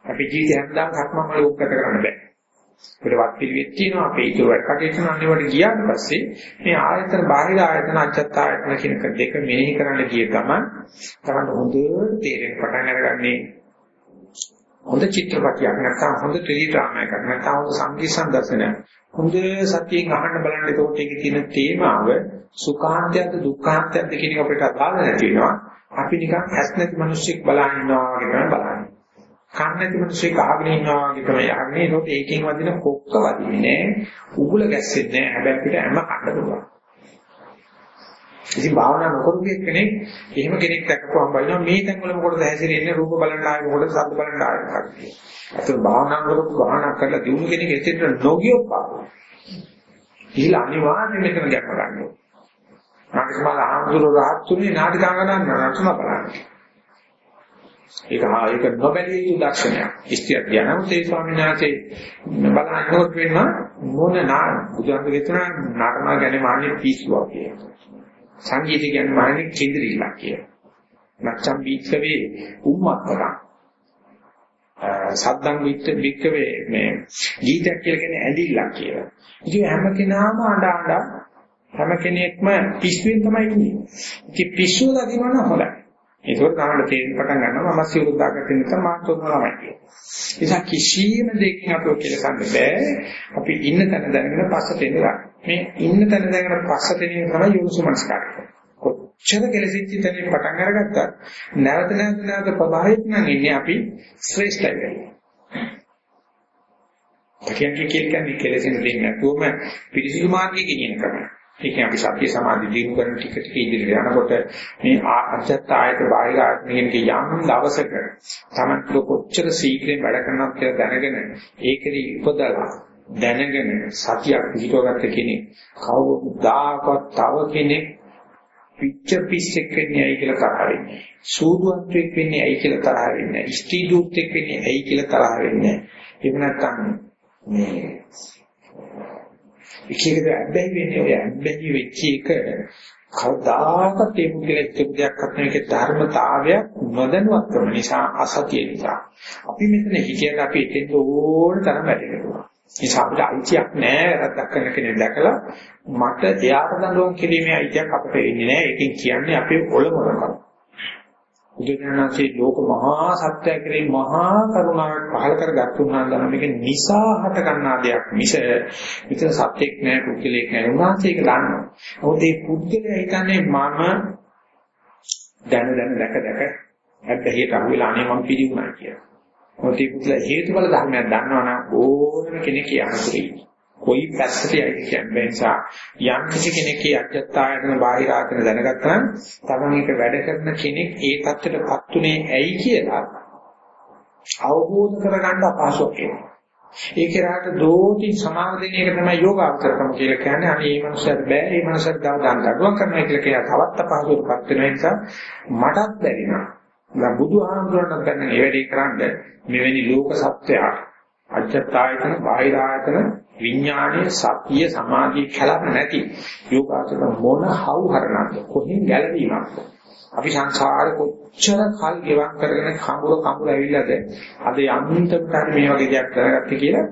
අපේ ජීවිතය හැමදාම සක්මන් වල උත්කත කරන්න බෑ. ඒකට වත් පිළිවෙත් තියෙනවා අපේ ඒක වැඩ කටයුතු අනිවාර්ය ගියාට පස්සේ මේ ආයතන බාහිර ආයතන අජත්ත ආයතන කියන දෙක මෙනෙහි කරන්න ගිය ගමන් තමයි හොඳට තේරෙන්න පටන් අරගන්නේ හොඳ චිත්‍රපටයක් නැත්නම් හොඳ ටෙලි ඩ්‍රාමා එකක් නැත්නම් හොඳ සංගීත සංදර්ශනයක් හොඳ සතියෙන් අහන්න බලන්න එතකොට ඒකේ තියෙන තේමාව සුඛාන්තයද දුක්ඛාන්තයද කියන එක අපිට අදාළ නැති වෙනවා. අපි නිකන් ඇස් නැති මිනිස්සෙක් බලන් ඉන්නවා වගේ තමයි බලන්නේ. කන් නැති මිනිස්සෙක් අහගෙන ඉන්නවා වගේ තමයි අහන්නේ. ඒකට ඒකෙන් වදින කොක්ක වදින්නේ නෑ. උගුල ගැස්සෙන්නේ නෑ. හැබැයි අපිට හැම කන්න පුළුවන් ඉතින් භාවනා නොකරු කෙනෙක් එහෙම කෙනෙක් දැක්කම බලනවා මේ තැන් වල මොකටද හැසිරෙන්නේ රූප බලන්න ආවේ මොකටද ශබ්ද බලන්න ආවේ කන්නේ. අතන භාවනා කරපු භාවනා කරලා දිනු කෙනෙක් එතෙන්ට නොගියොත් පාපයි. ඊළ අනිවාර්යයෙන් මෙතන ගැට ගන්න ඕනේ. නාටකමාල ආම්දුර රහත්තුනේ නාටිකාංගනා නරසම බලන්න. ඒක හා ඒක නොබැලිය යුතු දර්ශනයක්. ඉස්තිය ඥානම තේ ස්වාමීන් වහන්සේ බලනකොට වෙන මොන නා බුදුන්ගේ තන නාටකමා ගැන මාන්නේ පිස්සුවක් කියලා. සංගීතය කියන්නේ මානේ කේන්ද්‍රීලක් කියලා. නැච්චම් බීච්කවේ උම්මත්තකම්. සද්දම් විත්ත බික්කවේ මේ ගීතයක් කියලා කියන්නේ ඇඳිල්ලක් කියලා. ඉතින් හැම කෙනාම අඬ අඬ හැම කෙනෙක්ම පිස්සුවෙන් තමයි ඉන්නේ. ඉතින් පිස්සුව දකින්න හොඳයි. ඒක ගන්නට තේරෙන්න පටන් ගන්නවා මම සිවුරු දාගත්තේ නැත්නම් මාත් උනන ළමයි කියලා. නිසා කිසියම් දෙයකින් අපිව කෙලසන්න බෑ. අපි ඉන්න තැන දැනගෙන පස්සට එන්න මේ ඉන්න තැන දැනගෙන පස්සට එන තමයි යොමුසුමනස්කාරය. කොච්චර කෙලසිච්ච තැනින් පටන් අරගත්තත් නැවත නැවත නැවත ප්‍රභාවිත නම් ඉන්නේ අපි ශ්‍රේෂ්ඨයි වෙන්නේ. කියන්නේ කියන්නේ කෙලෙසින් දෙන්නේ නැතුවම පිරිසිදු මාර්ගයේ ගෙනියන ක්‍රමය. ඒක අපි සත්‍ය සමාධි දිනු කරන ටික ටික ඉදිරියට යනකොට මේ අජත්ත ආයත බාහිර ආත්මයෙන් යම් දවසක තමයි කොච්චර ශීඝ්‍රයෙන් වැඩ කරනවද කියලා දැනගෙන ඒකේ උපදලා දැනගෙන සතියක් පිටවගත්ත කෙනෙක්. කවදාකවත් තව කෙනෙක් පිච්ච පිස්සෙක් වෙන්නේ ඇයි කියලා තරහ වෙන්නේ සූදුවන්තෙක් වෙන්නේ ඇයි කියලා තරහ වෙන්නේ ස්ත්‍රී දූතෙක් වෙන්නේ ඇයි කියලා තරහ වෙන්නේ එහෙම නැත්නම් මේ එක එකට අබ්බැහි වෙන්නේ ඔය අබ්බැහි වෙච්ච එක කවදාකවත් ඒ පුද්ගලෙක් දෙයක් අත්න එකේ ධර්මතාවය නොදැනුවත්කම නිසා අසතිය නිසා. අපි මෙතන හිතියට අපි එතෙන් ඕන තරම් වැඩෙනවා නිසා අපිට අයිතියක් නැහැ වැරද්දක් කරන කෙනෙක් දැකලා මට එයාට දඬුවම් කිරීමේ අයිතියක් අපිට ඉන්නේ නැහැ ඒකෙන් කියන්නේ අපේ ඔලොමරකම බුදුරජාණන්සේ ලෝක මහා සත්‍ය කෙරෙහි මහා කරුණාවක් පහල කරගත්තු උනාන්දන මේක නිසා හට ගන්නා දෙයක් මිස විතර සත්‍යෙක් නෑ පුද්ගලෙක් නෑ උන්වහන්සේ ඒක දන්නවා. නමුත් මේ පුද්ගලයා හිතන්නේ මම දැන දැන දැක දැක හැබැයි අහු වෙලා අනේ මම පිළිගුණා කියලා. මොකද මේ පුද්ගලයා හේතුඵල ධර්මයක් දන්නවනම් ඕනම කෙනෙක් යහතුයි. කොයි පැත්තට යයි කියන්නේ නිසා යම් කිසි කෙනෙක්ගේ අජත්තායතන බාහිර ආතන දැනගත්තා නම් තමන් එක වැඩ කරන කෙනෙක් ඒ தත්ත්වයටපත් උනේ ඇයි කියලා අවබෝධ කරගන්න අපහසුක් වෙනවා. ඒ කෙනාට දෝති සමාන දෙන එක තමයි යෝගාවචරකම කියලා කියන්නේ. අනේ මේ මනුස්සයාට බෑ මේ මනුස්සයාට දව දාන්න දඩුවම් කරනවා කියලා කියන තවත් අපහසුකමක් වෙන නිසා මටත් බැරිනවා. දැන් බුදුහාමුදුරන්ට දැන් මේ වැඩේ කරන්නේ මෙවැනි ලෝක සත්‍යයක් අජත්තායතන බාහිර ආයතන විඥානයේ සතිය සමාධිය කලක් නැති යෝගාචර මොන හවුහරණක්ද? කොහෙන් ගැලවීමක්ද? අපි සංසාරේ කොච්චර කල් ගෙවක් කරගෙන කඹුල කඹුල ඇවිල්ලාද අද යන්තම් තමයි මේ වගේ දෙයක් කරගත්තේ කියලා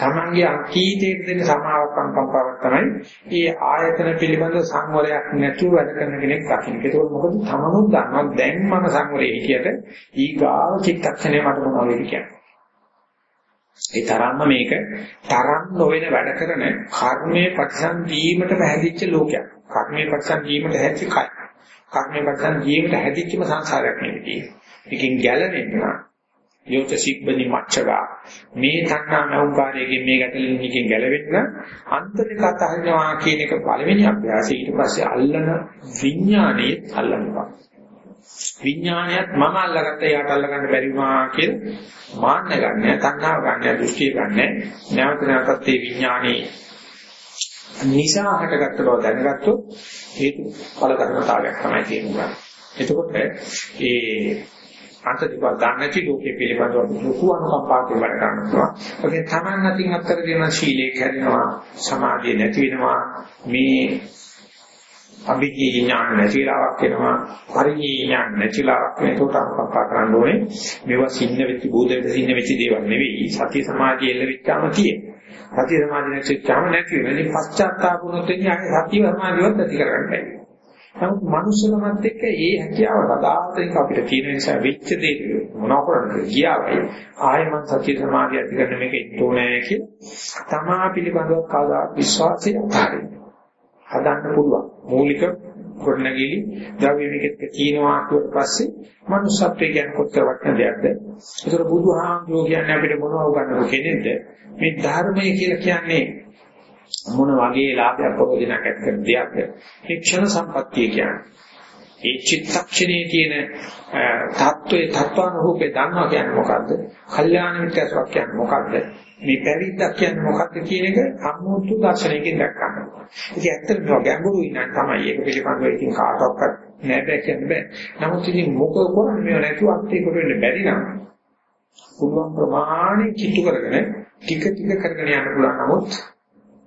තමන්ගේ අකීතයට දෙන සමාවක් අනුකම්පාවක් තමයි මේ ආයතන පිළිබඳ සංවරයක් නැතුව වැඩ කරන කෙනෙක් දකින්න. ඒක මොකද තමනුත් දන්නවා දැන් මම සංවරයේ හිටියට ඊගාව චිත්තක්ෂණය මට මොනවද කියන්නේ. ඒ තරම්ම මේක තරම් නොවන වැඩ කරන කර්මයේ ප්‍රතිසන් දීමට පැහැදිච්ච ලෝකයක්. කර්මයේ ප්‍රතිසන් දීමට හැදිච්ච කය. කර්මයේ ප්‍රතිසන් දීමට හැදිච්චම සංසාරයක් නෙවෙයි. මේකෙන් ගැලවෙන්න යෝච සිබ්බනි මච්චගා මේ තණ්හා නෞකාරයෙන් මේ ගැටලෙන්නකින් ගැලවෙන්න අන්තරික අතහරිනවා කියන එක පළවෙනි අභ්‍යාසය ඊට පස්සේ අල්ලන විඥානයේ අල්ලනවා විඥානයත් මම අල්ලගත්ත යාට අල්ලගන්න බැරි වුණා කියලා මාන්න ගන්න, තණ්හාව ගන්න, දෘෂ්ටිය ගන්න. නැවත නැවතත් මේ විඥානේ නිසා හටගත්ත බව දැනගත්තොත් හේතු ඵල ධර්මතාවයක් තමයි තේරුම් එතකොට ඒ අන්තිමව ගන්නටි ලෝකේ පිළිබඳව ලොකු අනුකම්පාවක් වැඩ කරනවා. ඒකේ තමන් අතින් අත්තර දෙන ශීලයේ කැඩෙනවා, සමාධිය නැති වෙනවා. මේ අභිජී ඥාන නැතිලාවක් වෙනවා පරිජී ඥාන නැතිලාවක් වෙනකොට අපපා කරන්න ඕනේ මේවා සින්න වෙච්ච බෝධයට සින්න වෙච්ච දේවල් නෙවෙයි සතිය සමාධිය එල්ල වෙච්චාම තියෙන සතිය සමාධිය නැතිවෙච්චාම නැති වෙනවා ඉතින් පශ්චාත්තාප වුණොත් එන්නේ ආයේ සතිය සමාධියවත් නැති කරගන්න බැහැ නමුත් මනුස්සකමත් එක්ක ඒ හැකියාව සදාතනික අපිට තියෙන නිසා වෙච්ච දේ මොනවා කරන්නද? කියාවයි ආයෙ මං සත්‍ය සමාධිය ඇති කරන මේක ඉන්නෝ නෑ කියලා තමා පිළිබඳව කවදා විශ්වාසය අතාරින්න හදන්න පුළුවන්. මූලික ගොඩනැගිලි. ද්‍රව්‍ය විකෙත් කියනවා කියවට පස්සේ මනුස්සත්වය කියන්නේ කොච්චර වටින දෙයක්ද? ඒතර බුදුහාමුදුරුවෝ කියන්නේ අපිට මොනවද උගන්වපු කෙනෙක්ද? මේ ධර්මය කියලා කියන්නේ මොන වගේ ලාභයක් ප්‍රයෝජනයක් ඇති කරන දෙයක්ද? මේ ක්ෂණ සම්පත්තිය කියන්නේ. ඒ චිත්තක්ෂණයේ තියෙන තත්වයේ තත්වානුරූපේ දන්නවා කියන්නේ මොකද්ද? කල්යාණ මිත්‍යාසවක් කියන්නේ මොකද්ද? මේ පැවිද්දක් කියන්නේ මොකක්ද කියන එක අමුතු දර්ශනයකින් දක්වන්න. ඉතින් ඇත්තටම ගැඹුරුයි නම් තමයි ඒක පිළිබඳව ඉතින් කාටවත් නෑ බෑ කියන්න බෑ. නමුත් ඉතින් මොකද කරන්නේ මේ නැතුව අත්‍යකට වෙන්න බැරි නම් පුළුවන් ප්‍රමාණය කිට්ටු කරගෙන ටික ටික කරගෙන යන්න පුළුවන් නමුත්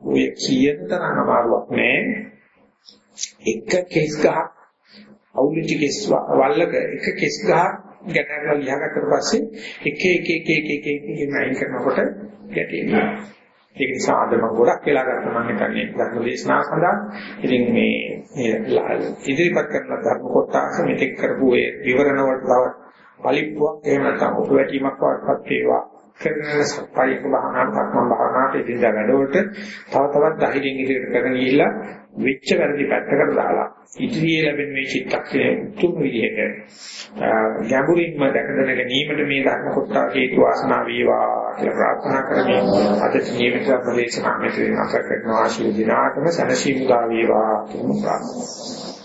ඔය කියන තරම් අමාරුවක් නෑ. එක කෙස් ගහක් අවුලිටි කෙස් වල්ලක එක කෙස් ගහක් ගැටරලා ලියාගත්තට පස්සේ එක එක එක එක එක එක එක නයින් කරනකොට ගැටෙනවා. ඒක නිසා අද මම ගොඩක් වෙලා ගන්න මම හිතන්නේ ධර්ම දේශනාව සඳහා. ඉතින් මේ ඉදිරිපත් කරන ධර්ම කොටස මෙතෙක් කරපු ඒ විවරණ වලට තව පලිප්පුවක් එහෙම නැත්නම් උපවැටීමක් වඩපත් වේවා. කරන සප්පායක භාවනාවක් මම භාවනාවට ඉදිරියට වැඩවලට තව තවත් ධෛර්යයෙන් ඉදිරියට කරගෙන ගිහිල්ලා වෙච්ච වැරදි පැත්තකට දාලා ඉදිරියේ ලැබෙන මේ චිත්තක්ෂණය උතුම් විදිහට ගැඹුරින්ම දැකගෙන ගැනීමට මේ ධර්ම කොටස හේතු වාසනා වේවා කියලා ප්‍රාර්ථනා කරමින් අද නියමිත ප්‍රදේශනා මෙතන නැවත කරන ආශිර්වාද දිනාටම සනසීමු දා වේවා කියන ප්‍රාර්ථනා